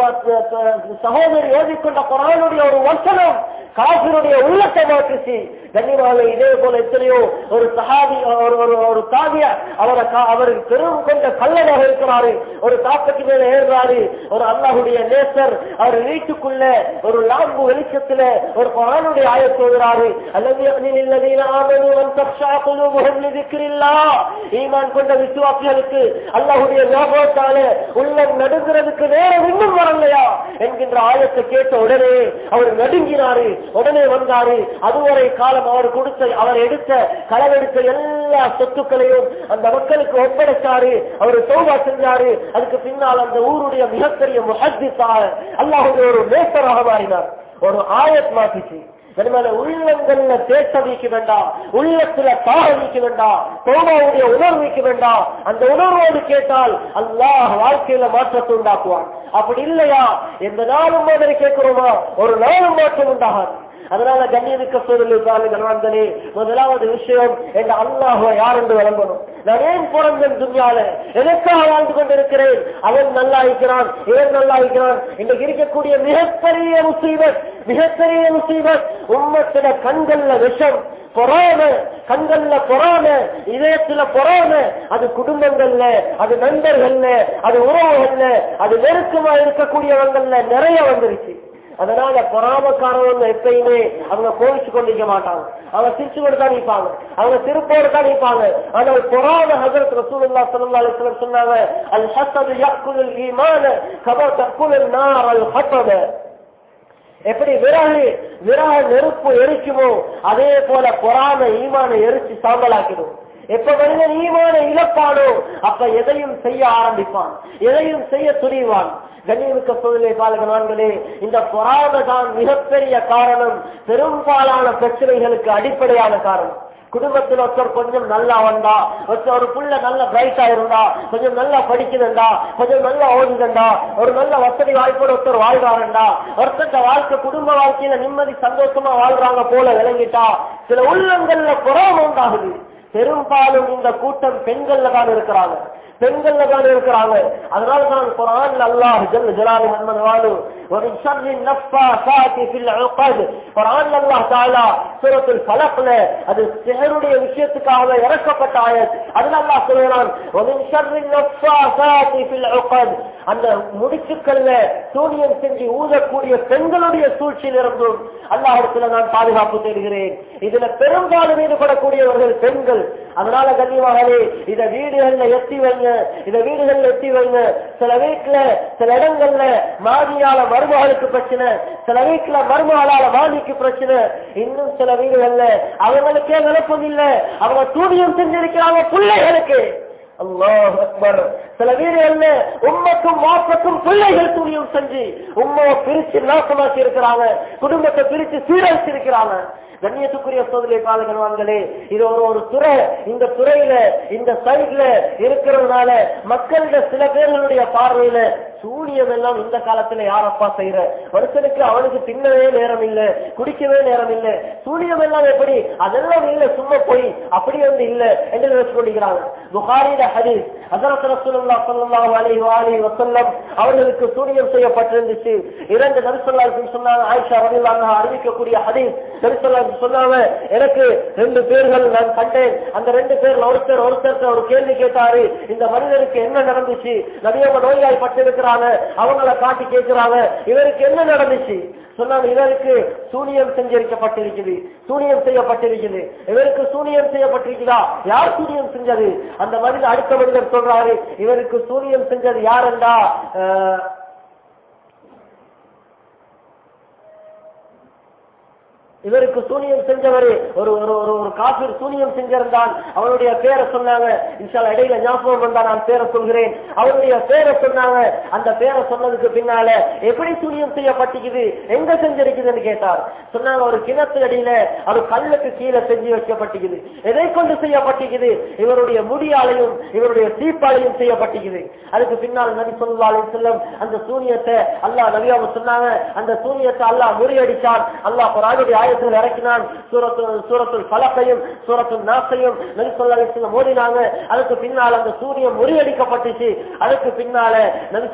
சகோதரி எழுதிக்கொண்ட குரானுடைய ஒரு வசனம் காபிருடைய உள்ளத்தை மாற்றுச்சு கண்ணியமாக இதே போல எத்தனையோ ஒரு சஹாபி ஒரு ஒரு ஒரு தாவிய அவரை கா- அவர் பெரும் கொண்ட கல்லனாக இருக்கிறாரு. ஒரு தாக்கத்து மேல ஏறுறாரு. ஒரு அல்லாஹுடைய நேசர் அவர் வீட்டுக்குள்ள ஒரு லாம்பு வெளிச்சத்துல ஒரு குரானுடைய ஆயத் சொல்கிறாரு அல்லது இல்லதீன ஆமனு வன் தக்ஷா ஈமான் கொண்ட விசுவாசிகளுக்கு அல்லாஹ்வுடைய ஞாபகத்தால உள்ளம் நடுங்கிறதுக்கு நேரம் இன்னும் வரலையா? என்கின்ற ஆயத்தை கேட்ட உடனே அவர் நடுங்கினாரு. உடனே வந்தாரு. அதுவரை காலம் அவர் கொடுத்த அவர் எடுத்த களவெடுத்த எல்லா சொத்துக்களையும் அந்த மக்களுக்கு ஒப்படைச்சாரு. அவர் சௌபா செஞ்சாரு. அதுக்கு பின்னால் அந்த ஊருடைய மிகப்பெரிய முஹத்திஸாக அல்லாஹுடைய ஒரு நேசராக மாறினார். ஒரு ஆயத் மாத்திச்சு. அதனால உள்ளங்கள்ல தேச வைக்க வேண்டாம் உள்ளத்துல தாக வைக்க வேண்டாம் தோமாவுடைய உணர்வு வைக்க வேண்டாம் அந்த உணர்வோடு கேட்டால் அல்லாஹ் வாழ்க்கையில மாற்றத்தை உண்டாக்குவான். அப்படி இல்லையா? எந்த நாளும் மாதிரி கேட்கிறோமா? ஒரு நாளும் மாற்றம் உண்டாகாது. அதனால கண்ணியமிக்க சூழல் கணவந்தனே முதலாவது விஷயம் எங்க அல்லாஹுவ யார் என்று விளம்பணும் நான் ஏன் பிறந்தேன் துன்யால? எதற்காக வாழ்ந்து கொண்டிருக்கிறேன்? அவன் நல்லா இருக்கிறான் ஏன் நல்லா இருக்கிறான் இன்றைக்கு இருக்கக்கூடிய மிகப்பெரிய முசீபத் மிகப்பெரிய முசீபத். உம்மத்திட கண்கள்ல விஷம் பொறாம கண்கள்ல பொறாம இதயத்துல பொறாம. அது குடும்பங்கள்ல அது நண்பர்கள்ல அது உறவுகள்ல அது நெருக்கமா இருக்கக்கூடியவங்கள்ல நிறைய வந்துருச்சு. அதனால பொறாமக்காரவங்க எப்பயுமே அவங்க கோவிச்சு கொண்டிருக்க மாட்டாங்க. அவங்க சிரிச்சு கொண்டு தான் நிற்பாங்க அவங்க திருப்போடு தான் நிற்பாங்க ஆனால் பொறாம ஹசரத் ரசூலுல்லா சல்லா அலைஹி வஸல்லம் சொன்னாங்க அல் ஹசது யக்குலுல் ஈமான கமா தக்குலுன் நார் அல் ஹசத எப்படி விறகு விறகு நெருப்பு எரிக்குமோ அதே போல பொறாம ஈமான எரிச்சு சாம்பலாக்கிடும். எப்ப மனிதன் ஈமான இழப்பானோ அப்ப எதையும் செய்ய ஆரம்பிப்பான். எதையும் செய்ய துணிவான். கண்ணியமிக்க சூழ்நிலை பாலகனான்களே இந்த பொறாமை தான் மிகப்பெரிய காரணம். பெரும்பாலான பிரச்சனைகளுக்கு அடிப்படையான காரணம். குடும்பத்தில் ஒருத்தர் கொஞ்சம் நல்லா வந்தா ஒருத்தர் ஒரு புள்ள நல்ல பிரைட்டா இருந்தா கொஞ்சம் நல்லா படிக்குதுண்டா கொஞ்சம் நல்லா ஓடுதுண்டா ஒரு நல்ல வசதி வாய்ப்போட ஒருத்தர் வாழ்றாருண்டா ஒருத்தர் வாழ்க்கை குடும்ப வாழ்க்கையில நிம்மதி சந்தோஷமா வாழ்றாங்க போல விளங்கிட்டா சில உள்ளங்கள்ல பொறாம உண்டாகுது. பெரும்பாலும் இந்த கூட்டம் பெண்கள்ல தான் இருக்கிறாங்க. பெண்கள்ல தான் இருக்கிறாங்க. அதனால தான் குரான் அல்லாஹ் ஜல் ஜலாலு மன்மன் வாலு ஒரு ஷர்ரி நஃபாசாத்தி ஃபில் உகத் குரான் அல்லாஹ் தஆலா சூரத்துல் ஃபலக்ல அது சிஹருடைய விஷயத்துக்காக இறக்கப்பட்ட ஆயத். அதுல அல்லாஹ் சொல்றான் ومن شر النفاثات في العقد. அந்த முடிச்சுக்கல்ல சூனியம் செஞ்சு ஊதக்கூடிய பெண்களுடைய சூழ்ச்சியில் இருந்தும் அல்லாஹிடத்துல நான் பாதுகாப்பு தேடுகிறேன். இதுல பெரும்பாலும் ஈடுபடக்கூடியவர்கள் பெண்கள். அதனால கண்ணியமாகவே இத வீடுகள்ல எத்தி வைங்க இத வீடுகள்ல எத்தி வைங்க. சில வீட்டுல சில இடங்கள்ல மாதியால மருமகளுக்கு பிரச்சனை சில வீட்டுல மருமகளால மாமிக்கு பிரச்சனை இன்னும் சில வீடுகள்ல அவங்களுக்கே நினைப்பது இல்ல. அவங்க தூணியம் செஞ்சிருக்கிறாங்க பிள்ளைகளுக்கு. சில வீடுகள்ல உண்மைக்கும் மாப்பக்கும் பிள்ளைகள் துணியும் செஞ்சு உண்மையை பிரிச்சு நாசமாக்கி இருக்கிறாங்க குடும்பத்தை பிரிச்சு சீரழிச்சு இருக்கிறாங்க கண்ணியத்துக்குரிய சோதனை பாலகன்வான்களே இது ஒரு ஒரு துறை. இந்த துறையில இந்த சைட்ல இருக்கிறதுனால மக்களிட சில பேர்களுடைய பார்வையில சூனியம் எல்லாம் இந்த காலத்துல யாரப்பா செய்யற? மனுஷனுக்கு அவனுக்கு தின்னவே நேரம் இல்ல குடிக்கவே நேரம் இல்ல சூனியம் எல்லாம் எப்படி? அதெல்லாம் இல்ல சும்மா போய் அப்படி வந்து இல்ல என்று நினைச்சு கொண்டிருக்கிறாங்க அவர்களுக்கு சூனியம் செய்யப்பட்டிருந்துச்சு. இரண்டு நரிசல்லா சொன்னாங்க ஆயிஷா ரலியல்லாஹு அறிவிக்கக்கூடிய ஹதீஸ். நரிசல்லா சொன்னாங்க எனக்கு ரெண்டு பேர்கள் நான் கண்டேன். அந்த ரெண்டு பேர்ல ஒருத்தர் ஒருத்தர் ஒரு கேள்வி கேட்டாரு. இந்த மனிதருக்கு என்ன நடந்துச்சு? நபியவங்க நோயாய் பட்டிருக்கிறாங்க அவங்கள காட்டி கேட்கிறாங்க இவருக்கு என்ன நடந்துச்சு? சொன்னாங்க இவருக்கு சூனியம் செஞ்சிருக்கப்பட்டிருக்குது. சூனியம் செய்யப்பட்டிருக்குது. இவருக்கு சூனியம் செய்யப்பட்டிருக்குதா? யார் சூனியம் செஞ்சது? அந்த மனிதர் அடுத்த மனிதர் சொல்றாரு இவருக்கு சூனியம் செஞ்சது யாருண்டா அஹ், இவருக்கு சூனியம் செஞ்சவரு. ஒரு ஒரு ஒரு ஒரு காப்பீர் சூனியம் செஞ்சிருந்தான் அவனுடைய பேரை சொன்னாங்க. இன்ஷால் இடையில ஞாபகம் வந்தா நான் பேரை சொல்கிறேன். அவனுடைய பேரை சொன்னாங்க. அந்த பேரை சொன்னதுக்கு பின்னால எப்படி சூனியம் செய்யப்பட்டிக்குது? எங்க செஞ்சிருக்குதுன்னு கேட்டார். சொன்னாங்க ஒரு கிணத்து அடியில ஒரு கல்லுக்கு கீழே செஞ்சு வைக்கப்பட்டிக்குது. எதை கொண்டு செய்யப்பட்டிக்குது? இவருடைய முடியாலையும் இவருடைய சீப்பாலையும் செய்யப்பட்டிக்குது. அதுக்கு பின்னால் நபி சொல்லாலே செல்லும் அந்த சூனியத்தை அல்லாஹ் நபியாவும் சொன்னாங்க. அந்த சூனியத்தை அல்லாஹ் முறியடிச்சான். அல்லாஹ் குரானுடைய ஆயத்தில் இறக்கினான். சூரத்து சூரத்துல் பலக்கையும் சூரத்துல் நாசையும் நபி மோதினாங்க. அதுக்கு பின்னால் அந்த சூரியன் முறியடிக்கப்பட்டுச்சு. அதுக்கு பின்னால நபி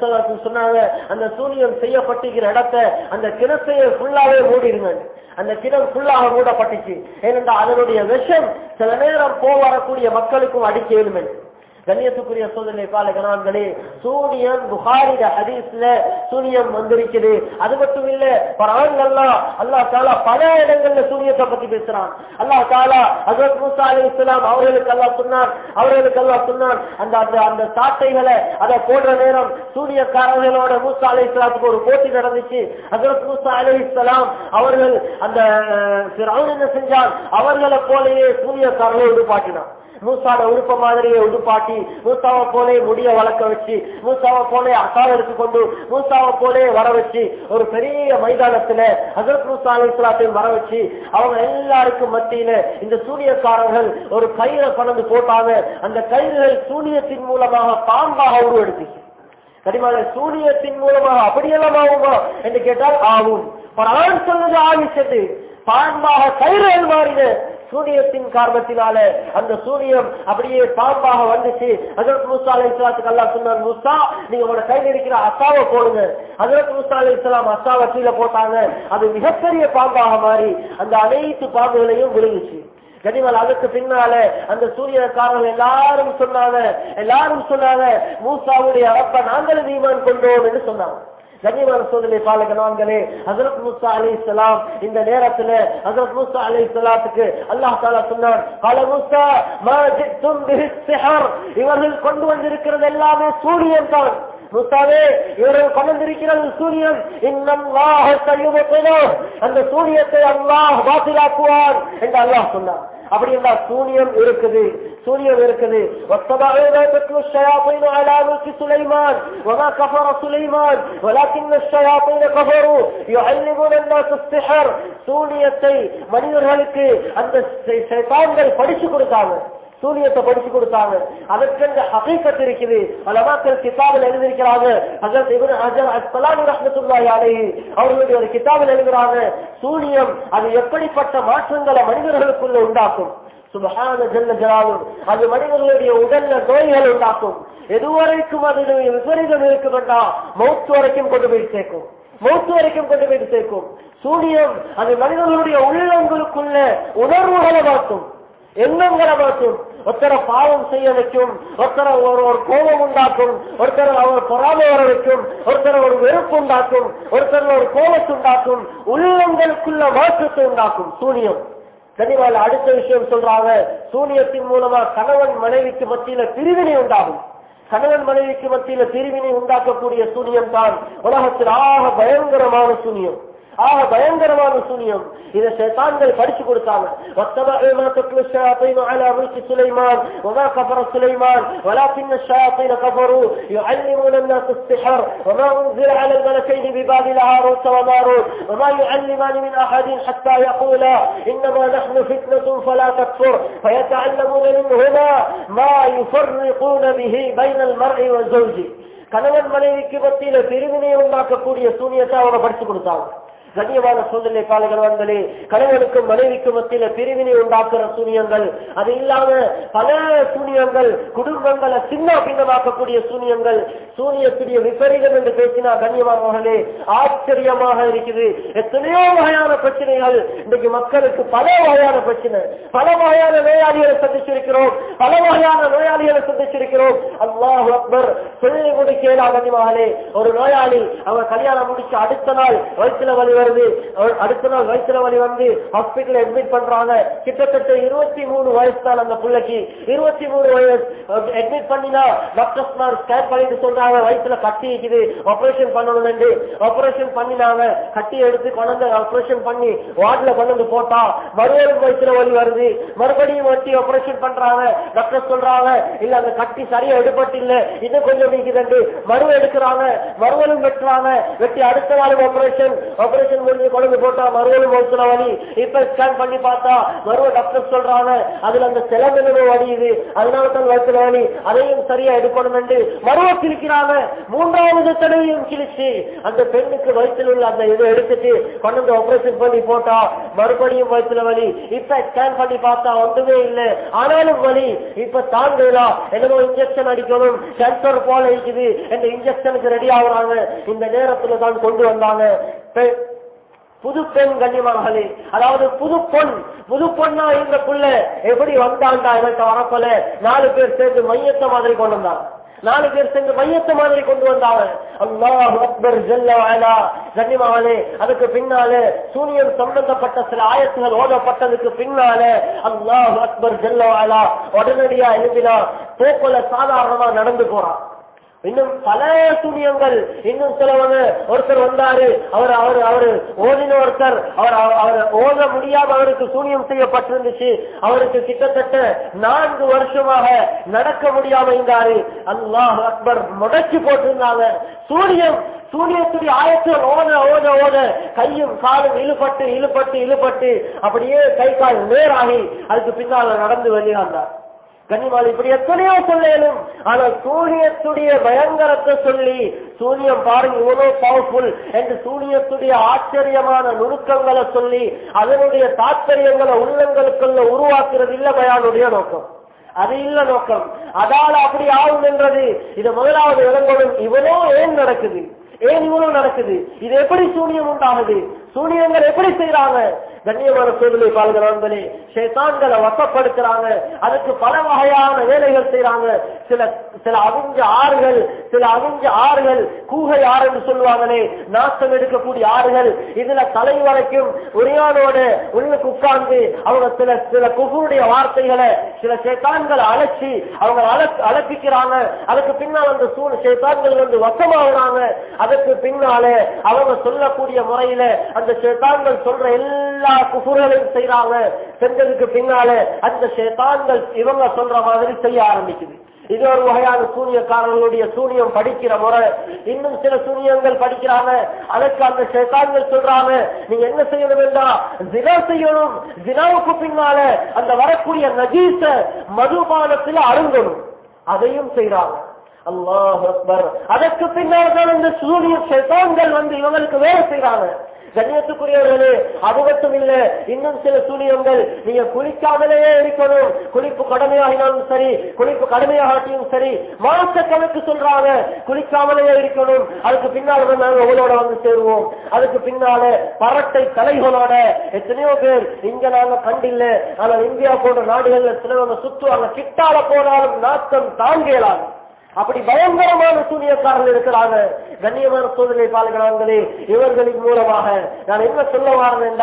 சொன்னாங்க அந்த சூரியன் செய்யப்பட்டிருக்கிற இடத்தை அந்த கிணத்தையே ஃபுல்லாவே மூடிடுங்க அந்த கிணம் ஃபுல்லாக மூடப்பட்டுச்சு. ஏனென்றால் அதனுடைய விஷம் சில நேரம் போக வரக்கூடிய மக்களுக்கும் அடிக்க வேண்டும் கண்ணியத்துக்குரிய சோதனை பாலகனான்களே சூனியம் புகாரிட ஹதீஸ்ல சூனியம் வந்திருக்குது. அது மட்டும் இல்ல பரான்கள்லா அல்லாஹ் தாலா பல இடங்கள்ல சூனியத்தை பத்தி பேசுறான். அல்லாஹ் தாலா ஹசரத் மூசா அலி இஸ்லாம் அவர்களுக்கு அல்லா சொன்னான் அவர்களுக்கு அல்லா சொன்னான் அந்த அந்த அந்த சாட்டைகளை அதை போடுற நேரம் சூனியக்காரர்களோட மூசா அலி இஸ்லாத்துக்கு ஒரு போட்டி நடந்துச்சு. ஹசரத் மூசா அலி இஸ்லாம் அவர்கள் அந்த என்ன செஞ்சான்? அவர்களை போலயே சூனியக்காரர்களை உருப்பாட்டினான் மூசாட உடுப்ப மாதிரியே உடுப்பாட்டி மூசாவை போலே முடிய வளர்க்க வச்சு மூசாவை போலே அசால் எடுத்துக்கொண்டு மூசாவை போலே வர வச்சு ஒரு பெரிய மைதானத்துல ஹசரத் மூசா அலிஸ்லாத்தையும் வர வச்சு அவங்க எல்லாருக்கும் மத்தியில இந்த சூனியக்காரர்கள் ஒரு கயிறை கொண்டு போட்டாங்க. அந்த கயிறுகள் சூனியத்தின் மூலமாக பாம்பாக உருவெடுத்துச்சு கடிமான சூனியத்தின் மூலமாக அப்படியெல்லாம் ஆகுமா என்று கேட்டால் ஆகும். பரான் சொன்னது ஆகிச்சது பாம்பாக கயிறுகள் மாறின. சூரியத்தின் காரணத்தினால அந்த சூரியம் அப்படியே பாம்பாக வந்துச்சு. அதற்கு மூசா இஸ்லாத்துக்கு அல்லா சொன்னார் மூசா நீங்க உங்களோட கையில் இருக்கிற அசாவை போடுங்க. அதற்கு மூசா அலி இஸ்லாம் அசாவை கீழே போட்டாங்க. அது மிகப்பெரிய பாம்பாக மாறி அந்த அனைத்து பாம்புகளையும் விழுந்துச்சு. கனிமல் அதுக்கு பின்னால அந்த சூரியக்காரர்கள் எல்லாரும் சொன்னாங்க எல்லாரும் சொன்னாங்க மூசாவுடைய அப்ப நாங்களும் ஈமான் கொண்டோம் என்று சொன்னாங்க. கண்ணியமான சோதனை பாலகனான்களே ஹசரத் முசா அலி இஸ்லாம் இந்த நேரத்துல ஹசரத் முசா அலி இஸ்லாத்துக்கு அல்லாஹ் தாலா சொன்னார் பல முசா இவர்கள் கொண்டு வந்திருக்கிறது எல்லாமே சூரியன் தான். முசாவே இவர்கள் கொண்டு சூரியன். இன்னும் அந்த சூரியத்தை அல்லாஹ் பாத்திலாக்குவான் என்று அல்லாஹ் சொன்னார். அப்படி என்றால் சூனியம் இருக்குது சூனியம் இருக்குது الشياطين على ملك سليمان وما كفر سليمان ولكن الشياطين كفروا يعلمون الناس السحر சூனியத்தை மனிதர்களுக்கு அந்த சைத்தான்கள் படிச்சு கொடுத்தாங்க சூரியத்தை படிச்சு கொடுத்தாங்க. அதற்கென்று ஹகீக்கத் இருக்குது. பலமாக்கள் கிதாபில் எழுதியிருக்கிறாங்க. ஹஜரத் இப்னு ஹஜர் அஸ்ஸலாமி அவர்களுடைய ஒரு கிதாபில் எழுதுகிறாங்க. சூரியம் அது எப்படிப்பட்ட மாற்றங்களை மனிதர்களுக்குள்ள உண்டாக்கும். சுபகான ஜல்ல ஜலாலும். அது மனிதர்களுடைய உடல்ல நோய்கள் உண்டாக்கும். எதுவரைக்கும் அதனுடைய விபரீதம் இருக்கும் வேண்டாம் மௌத்து வரைக்கும் கொண்டு போய் சேர்க்கும். மௌத்து வரைக்கும் கொண்டு போய் சேர்க்கும். சூரியம் அது மனிதர்களுடைய உள்ளங்களுக்குள்ள உணர்வுகளை மாற்றும். எண்ணங்களை மாற்றும் ஒருத்தரை பாவம் செய்ய வைக்கும். ஒருத்தரை ஒரு ஒரு கோபம் உண்டாக்கும். ஒருத்தர் அவர் பொறாமை வர வைக்கும். ஒருத்தர் ஒரு வெறுப்பு உண்டாக்கும். ஒருத்தர் ஒரு கோபத்தை உண்டாக்கும். உள்ளங்களுக்குள்ள மாற்றத்தை உண்டாக்கும். சூனியம். கனிவால அடுத்த விஷயம் சொல்றாங்க. சூனியத்தின் மூலமா கணவன் மனைவிக்கு மத்தியில பிரிவினை உண்டாகும். கணவன் மனைவிக்கு மத்தியில பிரிவினை உண்டாக்கக்கூடிய சூனியம் தான் உலகத்தில் ஆக பயங்கரமான சூனியம். ஆக பயங்கரமான சூனியம் இதை ஷைத்தான்கள் படிச்சு கொடுத்தாங்க واتبعوا ما تتلو الشياطين على ملك سليمان وما كفر سليمان ولكن الشياطين كفروا يعلمون الناس السحر وما انزل على الملكين ببابل هاروت وماروت وما يعلمان من احد حتى يقولا انما نحن فتنه فلا تكفر فيتعلمون منهما ما يفرقون به بين المرء وزوجه கணவன் மனைவிக்கு மத்தியில பிரிவினை உண்டாக்கக்கூடிய சூனியத்தை அவங்க படிச்சு கொடுத்தாங்க கண்ணியமான சூழ்நிலை பாலகர்வான்களே கணவனுக்கும் மனைவிக்கும் மத்தியில பிரிவினை உண்டாக்குற சூனியங்கள். அது இல்லாம பல சூனியங்கள் குடும்பங்களை சின்ன பின்னமாக்கக்கூடிய சூனியங்கள். சூனியத்துடைய விபரீதம் என்று பேசினா கண்ணியமானவர்களே ஆச்சரியமாக இருக்குது. எத்தனையோ வகையான பிரச்சனைகள். இன்றைக்கு மக்களுக்கு பல வகையான பிரச்சனை. பல வகையான நோயாளிகளை சந்திச்சிருக்கிறோம். பல வகையான நோயாளிகளை சந்திச்சிருக்கிறோம். அல்லாஹ் அக்பர் சொல்லி முடிக்கலாம் கண்ணியமாகலே ஒரு நோயாளி அவர் கல்யாணம் முடிச்சு அடுத்த நாள் வயிற்றுல வலிவர் வருது. அடுத்த நாள் வயிற்றுல வலி வந்து ஹாஸ்பிட்டல் அட்மிட் பண்றாங்க. கிட்டத்தட்ட இருபத்தி மூணு வயசு தான் அந்த பிள்ளைக்கு. இருபத்தி மூணு வயசு அட்மிட் பண்ணினா டாக்டர்ஸ் ஸ்கேன் பண்ணிட்டு சொல்றாங்க வயசுல கட்டி இருக்குது ஆபரேஷன் பண்ணணும் என்று. ஆபரேஷன் பண்ணினாங்க கட்டி எடுத்து கொண்டு ஆபரேஷன் பண்ணி வார்டுல கொண்டு வந்து போட்டா மறுபடியும் வயசுல வலி வருது. மறுபடியும் வட்டி ஆபரேஷன் பண்றாங்க. டாக்டர் சொல்றாங்க இல்ல அந்த கட்டி சரியா எடுபட்டு இல்ல இன்னும் கொஞ்சம் நீக்குது மறு எடுக்கிறாங்க மறுவலும் வெட்டுறாங்க. வெட்டி அடுத்த நாள் ஆபரேஷன் ஆபரேஷன் முடிஞ்சு குழந்தை போட்டா மறுவலும் வயிற்றுல வலி. இப்ப ஸ்கேன் பண்ணி பார்த்தா மறுவ டாக்டர் சொல்றாங்க அதுல அந்த செலவினமும் வடியுது அதனால தான் வயிற்றுல வலி. அதையும் சரியா எடுக்கணும் என்று மறுவ கிழிக்கிறாங்க மூன்றாவது தடவையும் கிழிச்சு அந்த பெண்ணுக்கு வயிற்றில் உள்ள அந்த இதை எடுத்துட்டு கொண்டு வந்து ஆபரேஷன் பண்ணி போட்டா மறுபடியும் வயிற்றுல வலி. இப்ப ஸ்கேன் பண்ணி பார்த்தா ஒன்றுமே இல்லை. ஆனாலும் வலி. இப்ப தாங்கலா என்னமோ இன்ஜெக்ஷன் அடிக்கணும். கேன்சர் போல இருக்குது. இந்த இன்ஜெக்ஷனுக்கு ரெடி ஆகுறாங்க. இந்த நேரத்துல தான் கொண்டு வந்தாங்க. பெ- புது பெண் கண்ணியமானே அதாவது புது பொன். புது பொண்ணா இருந்த புள்ள எப்படி வந்தாண்டா எனக்கு வரப்போல? நாலு பேர் சேர்ந்து மையத்தை மாதிரி கொண்டு வந்தாங்க நாலு பேர் சேர்ந்து மையத்தை மாதிரி கொண்டு வந்தாங்க அல்லாஹ் அக்பர் ஜல்ல வாலா அதுக்கு பின்னாலே சூனியம் சம்பந்தப்பட்ட சில ஆயத்துகள் ஓதப்பட்டதுக்கு பின்னாலே அல்லாஹ் அக்பர் ஜெல்லா உடனடியா எழுதினா போக்குல சாதாரணமா நடந்து போறான். இன்னும் பல சூனியங்கள் இன்னும் சிலவங்க ஒருத்தர் வந்தாரு. அவர் அவர் அவர் ஓதின ஒருத்தர். அவர் அவர் ஓத முடியாம அவருக்கு சூனியம் செய்யப்பட்டிருந்துச்சு. அவருக்கு கிட்டத்தட்ட நான்கு வருஷமாக நடக்க முடியாம இருந்தாரு அல்லாஹ் அக்பர் முடக்கி போட்டிருந்தாங்க. சூனியம் சூனியத்துடைய ஆயத்தில் ஓத ஓத ஓத கையும் காலும் இழுபட்டு இழுபட்டு இழுபட்டு அப்படியே கை கால் நேராகி அதுக்கு பின்னால நடந்து வெளியாந்தார். கனிமால் இப்படி எத்தனையோ சொல்லலும் ஆனா சூரியத்துடைய பயங்கரத்தை சொல்லி சூரியம் பாருங்க இவ்வளவு பவர்ஃபுல் என்று சூரியத்துடைய ஆச்சரியமான நுணுக்கங்களை சொல்லி அதனுடைய தாத்பரியங்களை உள்ளங்களுக்குள்ள உருவாக்குறது இல்ல பயானுடைய நோக்கம். அது இல்ல நோக்கம். அதால அப்படி ஆகும் என்றது. இது முதலாவது விளங்கணும். இவனோ ஏன் நடக்குது? ஏன் இவனும் நடக்குது? இது எப்படி சூனியம் உண்டாகுது? சூனியங்கள் எப்படி செய்யறாங்க கண்ணியமான சூழ்நிலை பால்கிறாங்களே ஷேத்தான்களை வசப்படுத்துறாங்க. அதுக்கு பல வகையான வேலைகள் செய்யறாங்க சில சில அவிஞ்ச ஆறுகள் சில அவிஞ்ச ஆறுகள் கூகை ஆறு என்று சொல்லுவாங்களே. நாசம் எடுக்கக்கூடிய ஆறுகள். இதுல தலை வரைக்கும் உரையானோட உள்ளுக்கு உட்கார்ந்து அவங்க சில சில குகுடைய வார்த்தைகளை சில சேத்தான்களை அழைச்சி அவங்க அழ- அழைப்பிக்கிறாங்க அதுக்கு பின்னால் அந்த சூழ் சேத்தான்கள் வந்து வசமாகறாங்க. அதுக்கு பின்னாலே அவங்க சொல்லக்கூடிய முறையில அந்த சேத்தான்கள் சொல்ற எல்லா குஃபுர்களையும் செய்யறாங்க செஞ்சதுக்கு பின்னாலே அந்த சேத்தான்கள் இவங்க சொல்ற மாதிரி செய்ய ஆரம்பிக்குது. இது ஒரு வகையான சூனியக்காரர்களுடைய சூனியம் படிக்கிற முறை. இன்னும் சில சூனியங்கள் படிக்கிறாங்க. அதற்கு அந்த சேத்தான்கள் சொல்றாங்க நீங்க என்ன செய்யணும் என்றா? ஜினா செய்யணும். ஜினாவுக்கு பின்னால அந்த வரக்கூடிய நஜீச மதுபானத்தில் அருங்கணும் அதையும் செய்யறாங்க அல்லாஹ் அதற்கு பின்னால் தான் இந்த சூரிய சேத்தான்கள் வந்து இவங்களுக்கு வேலை செய்யறாங்க கண்ணியத்துக்குரியவர்களே அது மட்டும் இல்ல இன்னும் சில சூனியங்கள் நீங்க குளிக்காமலேயே இருக்கணும். குளிப்பு கடமையாகினாலும் சரி குளிப்பு கடமையாகட்டியும் சரி மாச கணக்கு சொல்றாங்க குளிக்காமலேயே இருக்கணும். அதுக்கு பின்னால தான் நாங்க உங்களோட வந்து சேருவோம். அதுக்கு பின்னால பரட்டை தலைகளோட எத்தனையோ பேர் இங்க நாங்க கண்டில்ல. ஆனா இந்தியா போன்ற நாடுகள்ல சிலவங்க சுத்துவாங்க. கிட்டால போனாலும் நாட்டம் தாங்கலாம் அப்படி பயங்கரமான சூனியக்காரர்கள் இருக்கிறாங்க. கண்ணியமான சோதனை பால்கிறாங்களே இவர்களின் மூலமாக நான் என்ன சொல்ல வாரேன்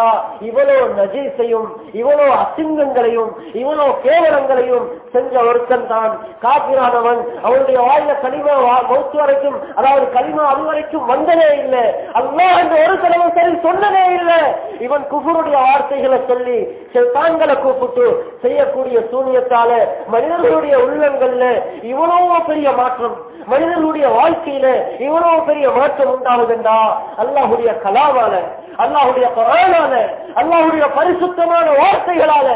இவ்வளோ நஜீசையும் இவ்வளவு அசிங்கங்களையும் இவ்வளோ கேவலங்களையும் செஞ்ச ஒருத்தன் தான். காப்பிரானவன் அவனுடைய வாயில கனிம மௌத்து வரைக்கும் அதாவது கனிம அது வரைக்கும் வந்ததே இல்லை. அல்லா என்று ஒரு தலைவன் சரி சொன்னதே இல்லை. இவன் குஃபருடைய வார்த்தைகளை சொல்லி தாங்களை கூப்பிட்டு செய்யக்கூடிய சூனியத்தால மனிதர்களுடைய உள்ளங்கள்ல இவ்வளவு பெரிய மாற்றம். மனிதனுடைய வாழ்க்கையில இவ்வளவு பெரிய மாற்றம் உண்டாகுதுண்டா அல்லாஹுடைய கலாவால அல்லாஹுடைய குரானால அல்லாஹுடைய பரிசுத்தமான வார்த்தைகளால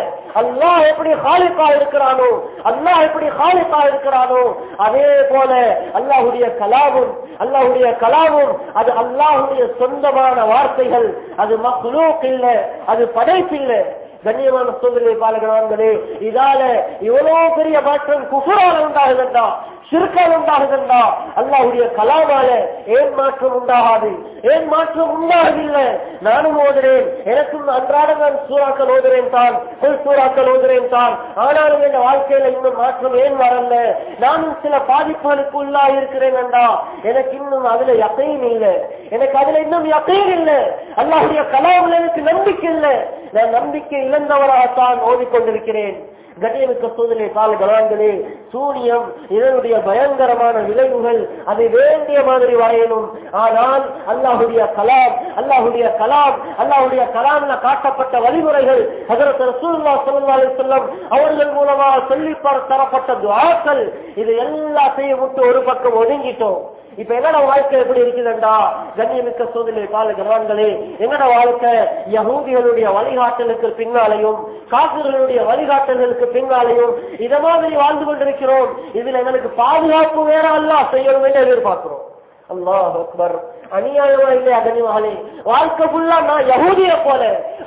அல்லாஹ் எப்படி காலிப்பா இருக்கிறானோ அல்லாஹ் எப்படி காலிப்பா இருக்கிறானோ அதே போல அல்லாஹுடைய கலாவும் அல்லாஹுடைய கலாவும் அது அல்லாஹுடைய சொந்தமான வார்த்தைகள். அது மக்லூக் இல்ல அது படைப்பில்லை கண்ணியமான சோதனை பாலகனான்களே இதால இவ்வளவு பெரிய மாற்றம் குஃபரால உண்டாகுதுண்டா சிறுக்கால் உண்டாகுதுண்டா அல்லாவுடைய கலாமால ஏன் மாற்றம் உண்டாகாது? ஏன் மாற்றம் உண்டாகவில்லை? நானும் ஓதுறேன். எனக்கும் அன்றாட நான் சூறாக்கள் ஓதுறேன் தான். சூறாக்கள் ஓதுறேன் தான். ஆனாலும் என் வாழ்க்கையில இன்னும் மாற்றம் ஏன் வரல? நானும் சில பாதிப்புகளுக்கு உள்ளா இருக்கிறேன் என்றா எனக்கு இன்னும் அதுல யக்கையும் இல்லை. எனக்கு அதுல இன்னும் யக்கையும் இல்லை. அல்லாவுடைய கலாமில் எனக்கு நம்பிக்கை இல்லை. நான் நம்பிக்கை இழந்தவராகத்தான் ஓடிக்கொண்டிருக்கிறேன். கண்ணியமிக்க சூழ்நிலை கால கலான்களே சூரியம் இதனுடைய பயங்கரமான விளைவுகள் அது வேண்டிய மாதிரி வரையணும். ஆனால் அல்லாஹுடைய கலாம் அல்லாஹுடைய கலாம் அல்லாஹுடைய கலாம்ல காட்டப்பட்ட வழிமுறைகள் ஹஜரத் ரசூலுல்லாஹ் ஸல்லல்லாஹு அலைஹி அவர்கள் மூலமாக சொல்லி தரப்பட்ட துவாக்கள் இது எல்லாத்தையும் விட்டு ஒரு பக்கம் ஒதுங்கிட்டோம். இப்ப என்னோட வாழ்க்கை எப்படி இருக்குதுண்டா? கண்ணியமிக்க சோதனை கால கனவான்களே என்னோட வாழ்க்கை? யகூதிகளுடைய வழிகாட்டலுக்கு பின்னாலையும் காசுகளுடைய வழிகாட்டல்களுக்கு பின்னாலையும் இத மாதிரி வாழ்ந்து கொண்டிருக்கிறோம். இதுல எங்களுக்கு பாதுகாப்பு வேற அல்ல செய்யணும் என்று எதிர்பார்க்கிறோம். அல்லாஹ் அக்பர். அநியாயமா இல்லையா கனிமகளே வாழ்க்கை ஃபுல்லா நான் யகூதிய போல.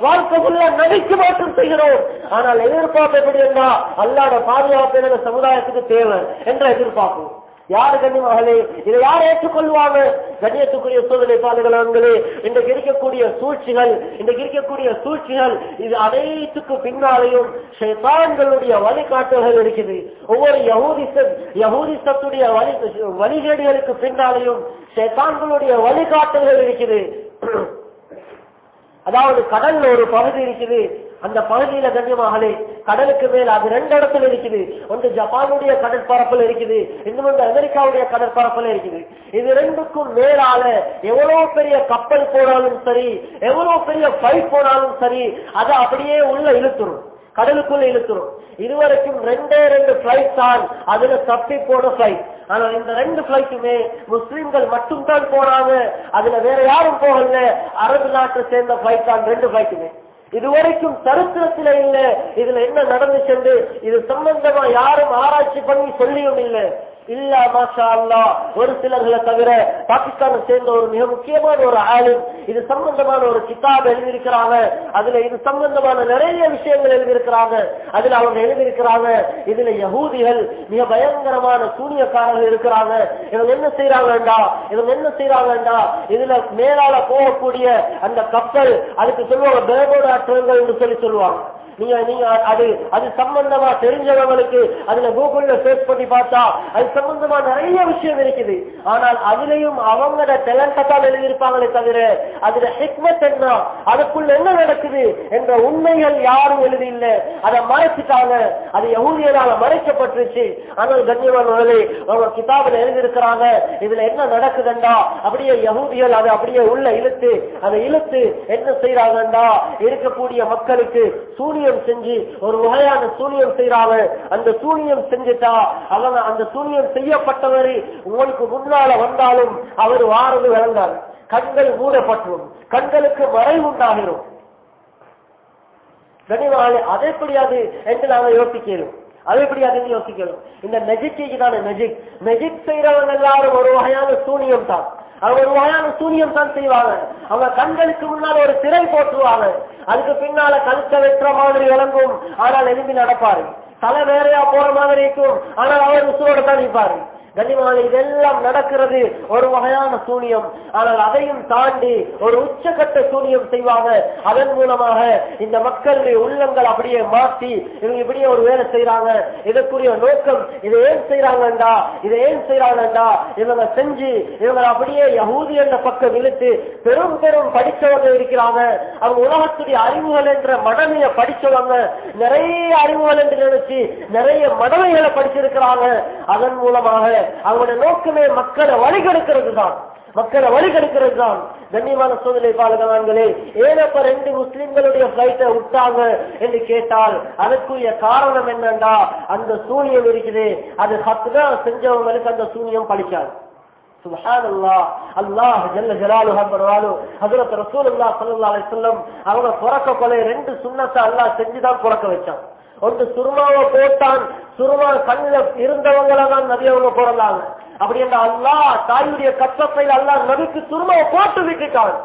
வாழ்க்கை ஃபுல்லா நடிக்கு மாற்றம் செய்கிறோம். ஆனால் எதிர்பார்ப்பு எப்படி இருந்தா அல்லாட பாதுகாப்பு என்ற சமுதாயத்துக்கு தேவை என்ற எதிர்பார்ப்பு. யாரு கண்ணிமகளே இதை யார் ஏற்றுக்கொள்வாங்க கண்ணியத்துக்குரிய சூழ்நிலை பாதுகாங்களே இன்றைக்கு இருக்கக்கூடிய சூழ்ச்சிகள் இன்றைக்கு இருக்கக்கூடிய சூழ்ச்சிகள் இது அனைத்துக்கு பின்னாலேயும் ஷைத்தான்களுடைய வழிகாட்டுகள் இருக்குது ஒவ்வொரு யகூதிச யகூதிசத்துடைய வழி வழிகேடுகளுக்கு பின்னாலேயும் ஷைத்தான்களுடைய வழிகாட்டுகள் இருக்குது அதாவது கடல்ல ஒரு பகுதி இருக்குது அந்த பகுதியில கண்ணியமாகலே கடலுக்கு மேல் அது ரெண்டு இடத்துல இருக்குது. ஒன்று ஜப்பானுடைய கடற்பரப்புல இருக்குது இன்னொன்று அமெரிக்காவுடைய கடற்பரப்புல இருக்குது. இது ரெண்டுக்கும் மேலால எவ்வளவு பெரிய கப்பல் போனாலும் சரி எவ்வளவு பெரிய பைப் போனாலும் சரி அதை அப்படியே உள்ள இழுத்துரும். கடலுக்குள்ள இழுத்துரும். இதுவரைக்கும் ரெண்டே ரெண்டு பிளைட் தான் அதுல தப்பி போன பிளைட் ஆனா இந்த ரெண்டு பிளைட்டுமே முஸ்லிம்கள் மட்டும்தான் போனாங்க அதுல வேற யாரும் போகல. அரபு நாட்டை சேர்ந்த பிளைட் தான் ரெண்டு பிளைட்டுமே இதுவரைக்கும் சரித்திரத்தில இல்ல. இதுல என்ன நடந்துச்சு இது சம்பந்தமா யாரும் ஆராய்ச்சி பண்ணி சொல்லியும் இல்லை. இல்ல மாஷா அல்லா ஒரு சிலர்களை தவிர பாகிஸ்தானை சேர்ந்த ஒரு மிக முக்கியமான ஒரு ஆளும் இது சம்பந்தமான ஒரு கிதாப் எழுதியிருக்கிறாங்க. அதுல இது சம்பந்தமான நிறைய விஷயங்கள் எழுதியிருக்கிறாங்க. அதுல அவங்க எழுதியிருக்கிறாங்க இதுல யகூதிகள் மிக பயங்கரமான சூனியக்காரர்கள் இருக்கிறாங்க. இவங்க என்ன செய்யறாங்கடா இவங்க என்ன செய்யறாங்கடா இதுல மேலால போகக்கூடிய அந்த கப்பல் அதுக்கு சொல்லுவாங்க பேபோட அற்றங்கள் என்று சொல்லி சொல்லுவாங்க. நீங்க நீங்க அது அது சம்பந்தமா தெரிஞ்சவங்களுக்கு அதுல கூகுள்ல சர்ச் பண்ணி பார்த்தா அது சம்பந்தமா நிறைய விஷயம் இருக்குது. ஆனால் அதுலயும் அவங்களோட டேலண்ட எழுதியிருப்பாங்களே தவிர அதுல ஹிக்மத் என்ன அதுக்குள்ள என்ன நடக்குது என்ற உண்மைகள் யாரும் எழுதி இல்ல அதை மறைச்சிட்டாங்க. அது எவ்வளியனால மறைக்கப்பட்டுருச்சு. ஆனால் கண்ணியமானவர்களே அவங்க கிதாபில் எழுதியிருக்கிறாங்க. இதுல என்ன நடக்குதுண்டா? அப்படியே யகூதிகள் அதை அப்படியே உள்ள இழுத்து அதை இழுத்து என்ன செய்யறாங்கண்டா இருக்கக்கூடிய மக்களுக்கு சூனியம் செஞ்சு ஒரு வகையான சூனியம் செய்யறாங்க அந்த சூனியம் செஞ்சுட்டா அவங்க அந்த சூனியம் செய்யப்பட்டவர் உங்களுக்கு முன்னால வந்தாலும் அவர் வாரது விளங்கார் கண்கள் மூடப்பட்டுரும் கண்களுக்கு மறை உண்டாகிரும். கனிவாளி அதை எப்படியாது என்று நாங்க யோசிக்கிறோம் அது எப்படி அதுன்னு யோசிக்கணும். இந்த மெஜிக்கு தானே மெஜிக் மெஜிக் செய்யறவங்க எல்லாரும் ஒரு வகையான சூனியம் தான். அவங்க ஒரு வகையான சூனியம் தான் செய்வாங்க. அவங்க கண்களுக்கு முன்னால் ஒரு திரை போட்டுருவாங்க அதுக்கு பின்னால கழுத்தை வெற்ற மாதிரி விளங்கும். ஆனால் எலும்பி நடப்பாரு. தலை வேறையா போற மாதிரி இருக்கும். ஆனால் அவர் உசுரோட தான் நிற்பாரு. கனிமான இதெல்லாம் நடக்கிறது. ஒரு வகையான சூனியம். ஆனால் அதையும் தாண்டி ஒரு உச்சகட்ட சூனியம் செய்வாங்க. அதன் மூலமாக இந்த மக்களுடைய உள்ளங்கள் அப்படியே மாற்றி இவங்க இப்படியே ஒரு வேலை செய்யறாங்க இதற்குரிய நோக்கம் இதை ஏன் செய்யறாங்கண்டா இதை ஏன் செய்யறாங்கண்டா இவங்க செஞ்சு இவங்க அப்படியே யகூதி என்ற பக்கம் இழுத்து பெரும் பெரும் படிச்சவங்க இருக்கிறாங்க. அவங்க உலகத்துடைய அறிவுகள் என்ற மடமையை படிச்சவங்க நிறைய அறிவுகள் என்று நினைச்சு நிறைய மடமைகளை படிச்சிருக்கிறாங்க. அதன் மூலமாக அவங்களுடைய நோக்கமே மக்களை வழிகெடுக்கிறது தான் மக்களை வழிகெடுக்கிறது தான் கண்ணியமான சூழ்நிலை பாலகவான்களே ஏனப்ப ரெண்டு முஸ்லிம்களுடைய பிளைட்டை விட்டாங்க என்று கேட்டால் அதற்குரிய காரணம் என்னண்டா? அந்த சூனியம் இருக்குது. அது ஹத்துனா செஞ்சவங்களுக்கு அந்த சூனியம் பழிக்காது. அல்லாஹ் அவங்க பிறக்க கொலை ரெண்டு சுண்ணத்தை அல்லாஹ் செஞ்சுதான் புறக்க பிறக்க வச்சான். ஒன்று சுருமாவை போட்டான் சுருமா கண்ணில் இருந்தவங்களை தான் நபி அவங்க பிறந்தாங்க அப்படி என்ற அல்லாஹ் தாயுடைய கற்பத்தை அல்லாஹ் நபிக்கு சுருமாவை போட்டு விட்டுட்டான்.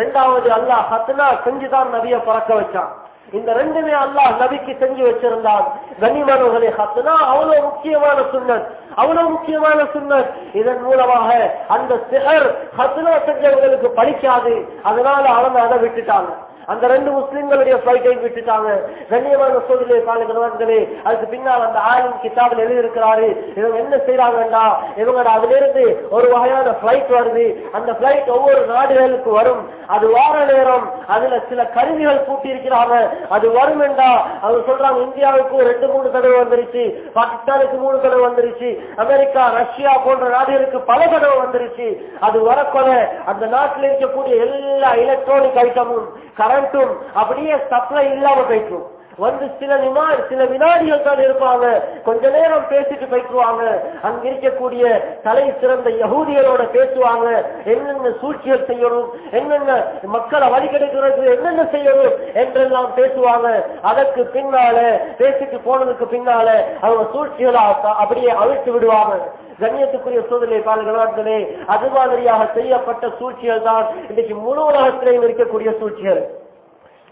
ரெண்டாவது அல்லாஹ் ஹத்னா செஞ்சுதான் நபிய பறக்க வச்சான். இந்த ரெண்டுமே அல்லாஹ் நபிக்கு செஞ்சு வச்சிருந்தான். கனிமனவர்களே ஹத்துனா அவ்வளவு முக்கியமான சுண்ணத் அவ்வளவு முக்கியமான சுண்ணத். இதன் மூலமாக அந்த சிகர் ஹத்துனா செஞ்சவங்களுக்கு படிக்காது. அதனால அவங்க அதை விட்டுட்டாங்க. அந்த ரெண்டு முஸ்லிம்களுடைய பிளைட்டை விட்டுட்டாங்க. கண்ணியமான சோதனை பாலுகிறவர்களே அதுக்கு பின்னால் அந்த ஆயின் கிதாபில் எழுதியிருக்கிறாரு. இவங்க என்ன செய்யறாங்கண்டா இவங்க அதிலிருந்து ஒரு வகையான பிளைட் வருது. அந்த பிளைட் ஒவ்வொரு நாடுகளுக்கு வரும். அது வார நேரம். அதுல சில கருவிகள் பூட்டி இருக்கிறாங்க அது வரும் என்றா அவங்க சொல்றாங்க இந்தியாவுக்கு ரெண்டு மூணு தடவை வந்துருச்சு. பாகிஸ்தானுக்கு மூணு தடவை வந்துருச்சு. அமெரிக்கா ரஷ்யா போன்ற நாடுகளுக்கு பல தடவை வந்துருச்சு. அது வரக்கொல. அந்த நாட்டில் இருக்கக்கூடிய எல்லா எலக்ட்ரானிக் ஐட்டமும் கர கரண்ட்டும் அப்படியே சப்ளை இல்லாம போயிட்டோம் வந்து சில நிமா சில வினாடிகள் தான் இருப்பாங்க. கொஞ்ச நேரம் பேசிட்டு போயிட்டுருவாங்க. அங்க இருக்கக்கூடிய தலை சிறந்த யகூதிகளோட பேசுவாங்க. என்னென்ன சூழ்ச்சிகள் செய்யணும்? என்னென்ன மக்களை வழிகெடுக்கிறது என்னென்ன செய்யணும்? என்றெல்லாம் பேசுவாங்க. அதற்கு பின்னால பேசிட்டு போனதுக்கு பின்னால அவங்க சூழ்ச்சிகளை அப்படியே அழித்து விடுவாங்க. கண்ணியத்துக்குரிய சூழ்நிலை பாலுகளே அது மாதிரியாக செய்யப்பட்ட சூழ்ச்சிகள் தான் இன்னைக்கு முழு உலகத்திலேயும் இருக்கக்கூடிய சூழ்ச்சிகள்.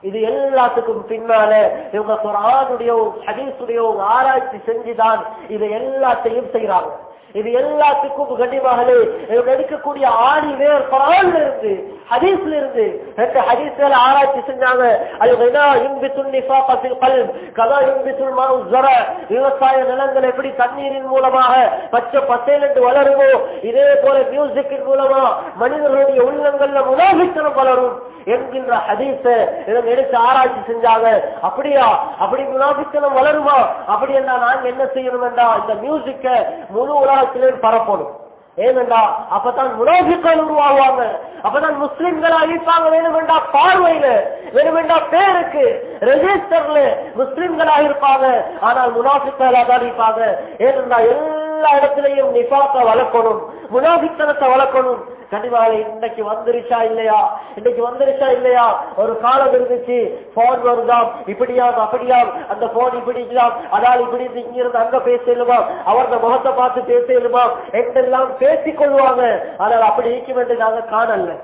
இது எல்லாத்துக்கும் பின்னால இவங்க குரானுடைய ஹதீஸுடைய ஆராய்ச்சி செஞ்சுதான் இது எல்லாத்தையும் செய்யறாங்க இது எல்லாத்துக்கும் கண்டிப்பாகவே இவங்க எடுக்கக்கூடிய ஆணி வேர் குரான்ல இருந்து ஹதீஸ்ல இருந்து ரெண்டு ஹதீஸ்ல ஆராய்ச்சி செஞ்சாங்க. அது வேணா இன்பித்துல் நிஃபாகத்தில் கல் கதா இன்பித்துல் ஜர விவசாய நிலங்கள் எப்படி தண்ணீரின் மூலமாக பச்சை பசேல் என்று வளருமோ இதே போல மியூசிக்கின் மூலமா மனிதர்களுடைய உள்ளங்கள்ல முனாபித்தனம் வளரும். என்கின்ற ஹதீஸ இதை எடுத்து ஆராய்ச்சி செஞ்சாங்க. அப்படியா? அப்படி முனாபித்தனம் வளருமா? அப்படி என்றா நாங்க என்ன செய்யணும் என்றா? இந்த மியூசிக்க முழு உலகத்திலே பரப்பணும். ஏனென்றா அப்பதான் முனாபிக்கள் உருவாகுவாங்க அப்பதான் முஸ்லிம்கள் அழிப்பாங்க. வேணுமெண்டா பார்வையில வேணுமெண்டா பேருக்கு ரெஜிஸ்டர்ல முஸ்லிம்களாக இருப்பாங்க. ஆனால் முனாபிக்களாக தான் இருப்பாங்க ஏனென்றா எல்லா இடத்திலையும் நிபாத்தை வளர்க்கணும். முனாபித்தனத்தை வளர்க்கணும். கனிவாலை இன்னைக்கு வந்துருச்சா இல்லையா? இன்னைக்கு வந்துருச்சா இல்லையா? ஒரு காலம் இருந்துச்சு. போன் வருதாம் இப்படியாம் அப்படியாம். அந்த போன் இப்படிக்கலாம் அதால் இப்படி இருந்து இங்கிருந்து அங்க பேசலுமாம் அவரது முகத்தை பார்த்து பேசலுமாம் என்றெல்லாம் பேசிக் கொள்வாங்க. ஆனால் அப்படி இருக்கும் என்று நாங்க காணல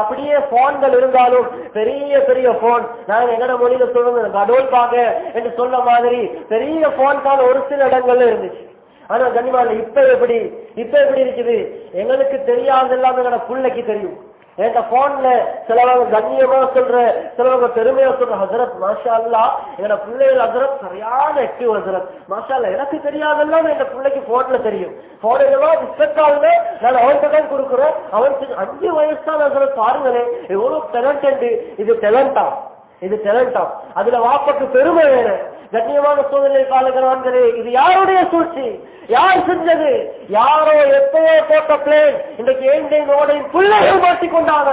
அப்படியே போன்கள் இருந்தாலும் பெரிய பெரிய போன் நாங்க எங்கட மொழியில சொல்லுங்க கடவுள் பாங்க என்று சொன்ன மாதிரி பெரிய போன் ஒரு சில இடங்கள்ல இருந்துச்சு. ஆனா கண்ணிமான இப்ப எப்படி இப்ப எப்படி இருக்குது? எங்களுக்கு தெரியாத எல்லாமே எங்கட பிள்ளைக்கு தெரியும். எங்க போன்ல சிலவங்க கண்ணியமா சொல்ற சிலவங்க பெருமையா சொல்ற ஹசரத் மாஷா அல்லா என்னோட பிள்ளைகள் ஹசரத் சரியான ஆக்டிவ் ஹசரத். மாஷா அல்லா எனக்கு தெரியாதெல்லாம் எங்க பிள்ளைக்கு போன்ல தெரியும். போன் எல்லாம் நான் அவன்கிட்ட தான் கொடுக்குறேன். அவனுக்கு அஞ்சு வயசு தான் ஹசரத் பாருங்களேன் எவ்வளவு டேலண்ட் இது டேலண்டா இது டேலண்டா அதுல வாப்பக்கு பெருமை வேணும். கண்ணியமான சூழ்நிலை பாலுகிறான்களே இது யாருடைய சூழ்ச்சி? யார் செஞ்சது? யாரோ எப்பயோ போட்ட பிளேன் இன்றைக்கு ஏண்டையும் ஓடையும் பிள்ளைகள் மாட்டிக் கொண்டாங்க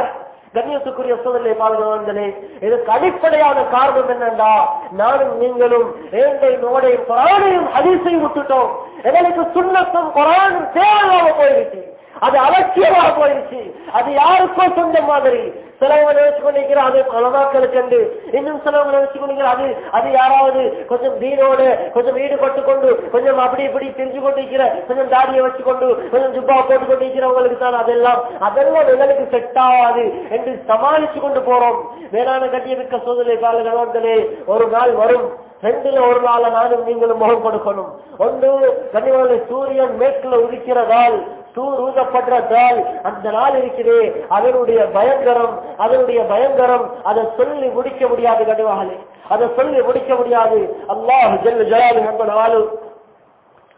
கண்ணியத்துக்குரிய சூழ்நிலை பாலுகிறவர்களே இதுக்கு அடிப்படையான காரணம் என்னண்டா நானும் நீங்களும் ஏண்டை நோடையும் குரானையும் அதிசயம் விட்டுட்டோம். எங்களுக்கு சுண்ணத்தும் குரானும் தேவையாக போயிடுச்சு அது அலட்சியமாக போயிடுச்சு அது யாருக்கோ சொந்த மாதிரி. சிலவங்க நினைச்சு கொண்டிருக்கிற அது பலமாக்களுக்கு என்று இன்னும் சிலவங்க நினைச்சு கொண்டிருக்கிற அது அது யாராவது கொஞ்சம் வீணோட கொஞ்சம் ஈடுபட்டு கொண்டு கொஞ்சம் அப்படி இப்படி தெரிஞ்சு கொண்டிருக்கிற கொஞ்சம் தாடியை வச்சு கொண்டு கொஞ்சம் ஜுப்பா போட்டு கொண்டிருக்கிறவங்களுக்கு தான் அதெல்லாம் அதெல்லாம் எங்களுக்கு செட் ஆகாது என்று சமாளிச்சு கொண்டு போறோம். வேளாண் கட்டியமிக்க சோதனை காலங்களே ஒரு நாள் வரும். ரெண்டுல ஒரு நாள நானும் நீங்களும் முகம் கொடுக்கணும். ஒன்று கனிவான சூரியன் மேற்குல உதிக்கிறதால் சூர் ஊதப்படுறதால் அந்த நாள் இருக்கிறே. அதனுடைய பயங்கரம் அதனுடைய பயங்கரம் அதை சொல்லி முடிக்க முடியாது கனிவாகலே அதை சொல்லி முடிக்க முடியாது. அல்லாஹ் ஜெல் ஜலாலு நம்ம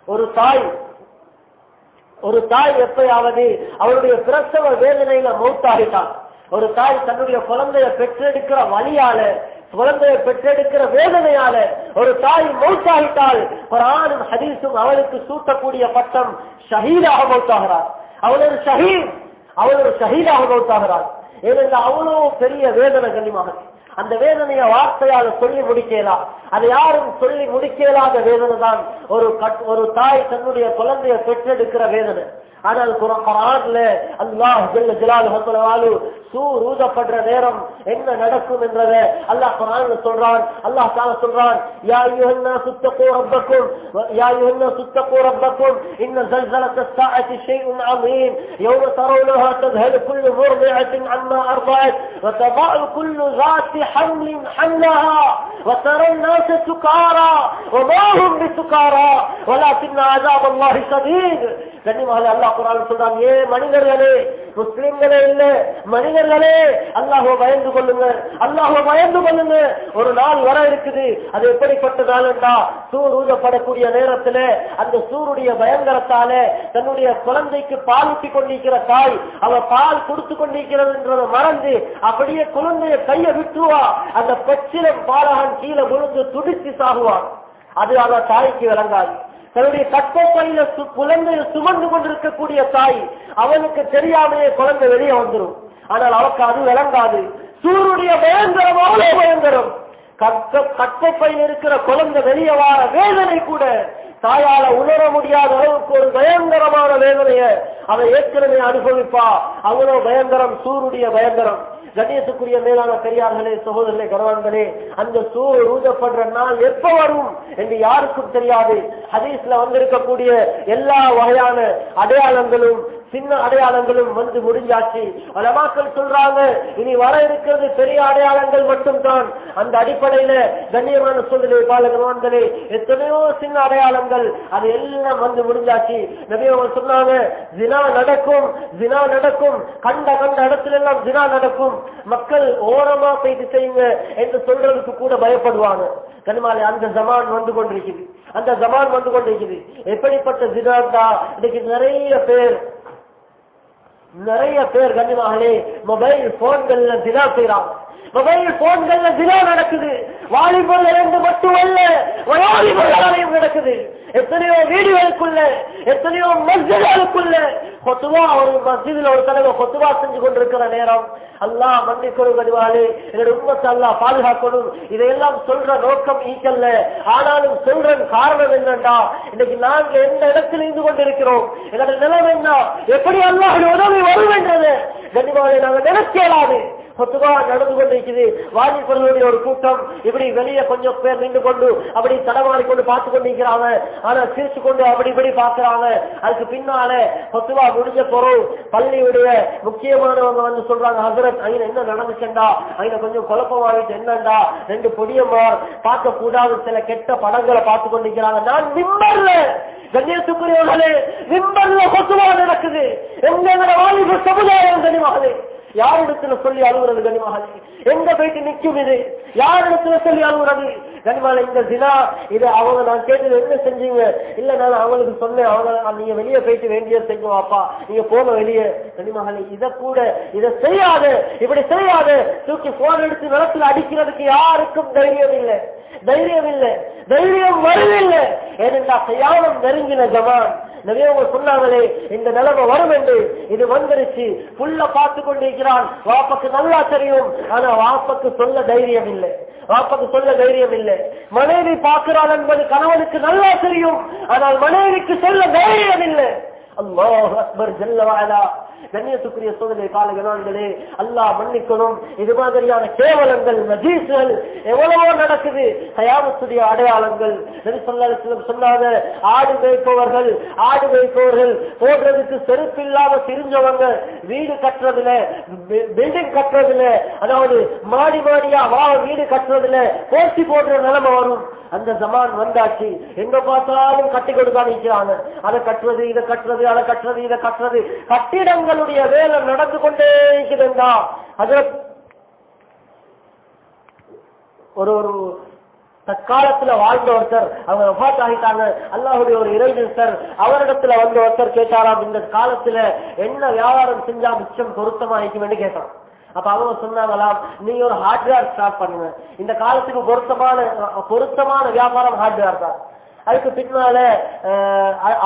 ஒரு தாய் ஒரு தாய் எப்பயாவது அவருடைய பிரசவ வேதனையில மௌத்தாகிட்டான் ஒரு தாய் தன்னுடைய குழந்தைய பெற்றெடுக்கிற வழியால குழந்தையை பெற்றெடுக்கிற வேதனையால ஒரு தாய் மௌத்தாகிட்டால் ஒரு ஆணும் ஹதீஸும் அவளுக்கு சூட்டக்கூடிய பட்டம் ஷஹீதாக மௌத்தாகிறார் அவள் ஒரு ஷஹீத் அவள் ஒரு ஷஹீதாக மௌத்தாகிறார் ஏனென்றால் அவ்வளவு பெரிய வேதனை கண்ணியமாக அந்த வேதனைய வார்த்தையால சொல்லி முடிக்கலாம் அதை யாரும் சொல்லி முடிக்கலாத வேதனை தான் ஒரு கட்- ஒரு தாய் தன்னுடைய குழந்தைய பெற்றெடுக்கிற வேதனை ஆனால் குர- குர்ஆன்ல அல்லாஹ் ஜல்ல ஜலாலுஹு வதஆலு சூர் ஊதப்படுற நேரம் என்ன நடக்கும் என்றத அல்லாஹ் குர்ஆன்ல சொல்றான் அல்லாஹ் தஆலா சொல்றான் யா அய்யுஹன் நாஸ் தக்கு ரப்பக்கும் யா அய்யுஹன் நாஸ் தக்கு ரப்பக்கும் இன்ன زلزلة الساعة شيء عظيم يوم ترونها تذهل كل مرضعة عما أرضعت وتضع كل ذات حمل حملها وترى الناس سكارى وما هم بسكارى ولكن عذاب الله شديد கண்ணியமாக அல்லாஹ் குரான் சொல்றான் ஏ மனிதர்களே முஸ்லிம்களே இல்ல மனிதர்களே அல்லாஹோ பயந்து கொள்ளுங்க அல்லாஹோ பயந்து கொள்ளுங்க ஒரு நாள் வர இருக்குது. அது எப்படிப்பட்ட நாள் என்றா சூர் ஊதப்படக்கூடிய நேரத்துல அந்த சூருடைய பயங்கரத்தால தன்னுடைய குழந்தைக்கு பால் ஊட்டி கொண்டிருக்கிற தாய் அவ பால் கொடுத்து கொண்டிருக்கிறதுன்றத மறந்து அப்படியே குழந்தைய கைய விட்டுவா அந்த பச்சிலம் பாலகன் கீழே விழுந்து துடிச்சு சாகுவான். அது அவ தாய்க்கு விளங்காது. தன்னுடைய கற்பப்பையில சு- குழந்தையை சுமந்து கொண்டிருக்கக்கூடிய தாய் அவனுக்கு தெரியாமையே குழந்தை வெளியே வந்துடும் ஆனால் அவளுக்கு அது விளங்காது. சூருடைய பயங்கரம் அவ்வளவு பயங்கரம். கற்ப கற்பப்பையில் இருக்கிற குழந்தை வெளியே வார வேதனை கூட தாயால உணர முடியாத அளவுக்கு ஒரு பயங்கரமான வேதனைய அதை ஏற்கனவே அனுபவிப்பா. அவ்வளவு பயங்கரம் சூருடைய பயங்கரம். கணேசக்குரிய மேலான பெரியார்களே சகோதரர்களே கணவான்களே அந்த சூழ் ஊதப்படுற நாள் எப்ப வரும் என்று யாருக்கும் தெரியாது. ஹதீஸ்ல வந்திருக்கக்கூடிய எல்லா வகையான அடையாளங்களும் சின்ன அடையாளங்களும் வந்து முடிஞ்சாச்சு. அலமாக்கள் சொல்றாங்க இனி வர இருக்கிறது பெரிய அடையாளங்கள் மட்டும்தான். அந்த அடிப்படையில கண்ணியமான சூழ்நிலை பாலகவான்களே எத்தனையோ சின்ன அடையாளங்கள் அது எல்லாம் வந்து முடிஞ்சாச்சு. நிறைய அவங்க சொன்னாங்க தினா நடக்கும் ஜினா நடக்கும். கண்ட கண்ட இடத்துல எல்லாம் ஜினா நடக்கும். மக்கள் ஓரமா செய்து செய்யுங்க என்று சொல்றதுக்கு கூட பயப்படுவாங்க. கனிமாலை அந்த ஜமான் வந்து கொண்டிருக்குது. அந்த ஜமான் வந்து கொண்டிருக்குது. எப்படிப்பட்ட ஜினாண்டா இன்னைக்கு நிறைய பேர் நிறைய பேர் கண்ணியமாகலே மொபைல் போன்கள்ல தினா செய்யறாங்க மொபைல் போன்கள்ல தினா நடக்குது. வாலிபர்கள் என்று மட்டுமல்ல வயோதிபர்களையும் நடக்குது. எத்தனையோ வீடுகளுக்குள்ள எத்தனையோ மஸ்ஜிதுகளுக்குள்ள கொத்துவா ஒரு மஸ்ஜிதுல ஒரு தலைவர் கொத்துவா செஞ்சு கொண்டிருக்கிற நேரம். அல்லா மன்னிக்கணும் கடிவாளே என்னோட உண்மத்தை அல்லா பாதுகாக்கணும். இதையெல்லாம் சொல்ற நோக்கம் ஈக்கல்ல ஆனாலும் சொல்ற காரணம் என்னண்டா? இன்னைக்கு நாங்க எந்த இடத்துல இருந்து கொண்டிருக்கிறோம்? என்னோட நிலம் என்ன? எப்படி அல்லாஹ் உதவி வரும் என்றது? கண்டிப்பாக நாங்கள் நினைக்கலாது பொதுவாக நடந்து கொண்டிருக்குது வாலிபர்களுடைய ஒரு கூட்டம். இப்படி வெளியே கொஞ்சம் பேர் நின்று கொண்டு அப்படி தடமாறி கொண்டு பார்த்து கொண்டிருக்கிறாங்க. ஆனா சிரிச்சு கொண்டு அப்படி இப்படி பாக்குறாங்க அதுக்கு பின்னால சொத்துவா முடிஞ்ச பொருள் பள்ளியுடைய முக்கியமானவங்க வந்து சொல்றாங்க ஹசரத் அங்க என்ன நடந்துச்சுண்டா? அங்க கொஞ்சம் குழப்பமாகிட்டு என்னண்டா? ரெண்டு பொடியம்மா பார்க்க கூடாத சில கெட்ட படங்களை பார்த்து கொண்டிருக்கிறாங்க. நான் நிம்மல்ல கண்ணியத்துக்குரியவர்களே நிம்மல்ல கொத்துவா நடக்குது. எங்களோட வாலிப சமுதாயம் கனிமகளே யாரிடத்துல சொல்லி அழுகுறது கனிமகளே? எங்க போயிட்டு நிக்கும் இது? யாரிடத்துல சொல்லி அழுகுறது? கனிமலை இந்த தினா இது அவங்க நான் கேட்டது என்ன செஞ்சீங்க? இல்ல நான் அவங்களுக்கு சொன்னேன். அவங்க நீங்க வெளியே போயிட்டு வேண்டிய செய்யும் அப்பா. நீங்க போன வெளியே. கனிமகளே இத கூட இத செய்யாது. இப்படி செய்யாது. தூக்கி போன் எடுத்து நிலத்துல அடிக்கிறதுக்கு யாருக்கும் தைரியம் இல்லை. தைரியம் இல்லை. தைரியம் வருவில்லை ஏனென்றா செய்யாமல் நெருங்கின ஜமான். நிறைய சொன்னாங்களே இந்த நிலைமை வரும் என்று. இது வந்துருச்சு. புள்ள பார்த்து கொண்டிருக்கிறான். வாப்பக்கு நல்லா தெரியும். ஆனா வாப்பக்கு சொல்ல தைரியம் இல்லை வாப்பக்கு சொல்ல தைரியம் இல்லை மனைவி பார்க்கிறான் என்பது கணவனுக்கு நல்லா தெரியும். ஆனால் மனைவிக்கு சொல்ல தைரியம் இல்லை அல்லாஹ் அக்பர் ஜல்லவாலா கண்ணியத்துக்குரிய சோதனை காலகணங்களே அல்லாஹ் மன்னிக்கணும். இது மாதிரியான கேவலங்கள் நஜீசுகள் எவ்வளவோ நடக்குது. தயாமத்துடைய அடையாளங்கள். சொன்னாங்க ஆடு மேய்ப்பவர்கள் ஆடு மேய்ப்பவர்கள் போடுறதுக்கு செருப்பு இல்லாம தெரிஞ்சவங்க வீடு கட்டுறதுல பில்டிங் கட்டுறதுல அதாவது மாடி மாடியா வா வீடு கட்டுறதுல போட்டி போடுற நிலைமை வரும். அந்த ஜமான் வந்தாச்சு. எங்க பார்த்தாலும் கட்டி கொடுக்க நிற்கிறாங்க அதை கட்டுறது இதை கட்டுறது அதை கட்டுறது இதை கட்டுறது. கட்டிடங்களுடைய வேலை நடந்து கொண்டே இருக்குதுண்டா. அதுல ஒரு ஒரு தற்காலத்துல வாழ்ந்த ஒருத்தர் அவங்க ஆகிட்டாங்க. அல்லாஹுடைய ஒரு இறைநேசர் அவரிடத்துல வந்த ஒருத்தர் கேட்டாராம் இந்த காலத்துல என்ன வியாபாரம் செஞ்சா மிச்சம் பொருத்தமாக்கும்னு கேட்டான். அப்ப அவங்க சொன்னாங்களாம் நீங்க ஒரு ஹார்ட்வேர் ஸ்டார்ட் பண்ணுங்க. இந்த காலத்துக்கு பொருத்தமான பொருத்தமான வியாபாரம் ஹார்ட்வேர் தான். அதுக்கு பின்னால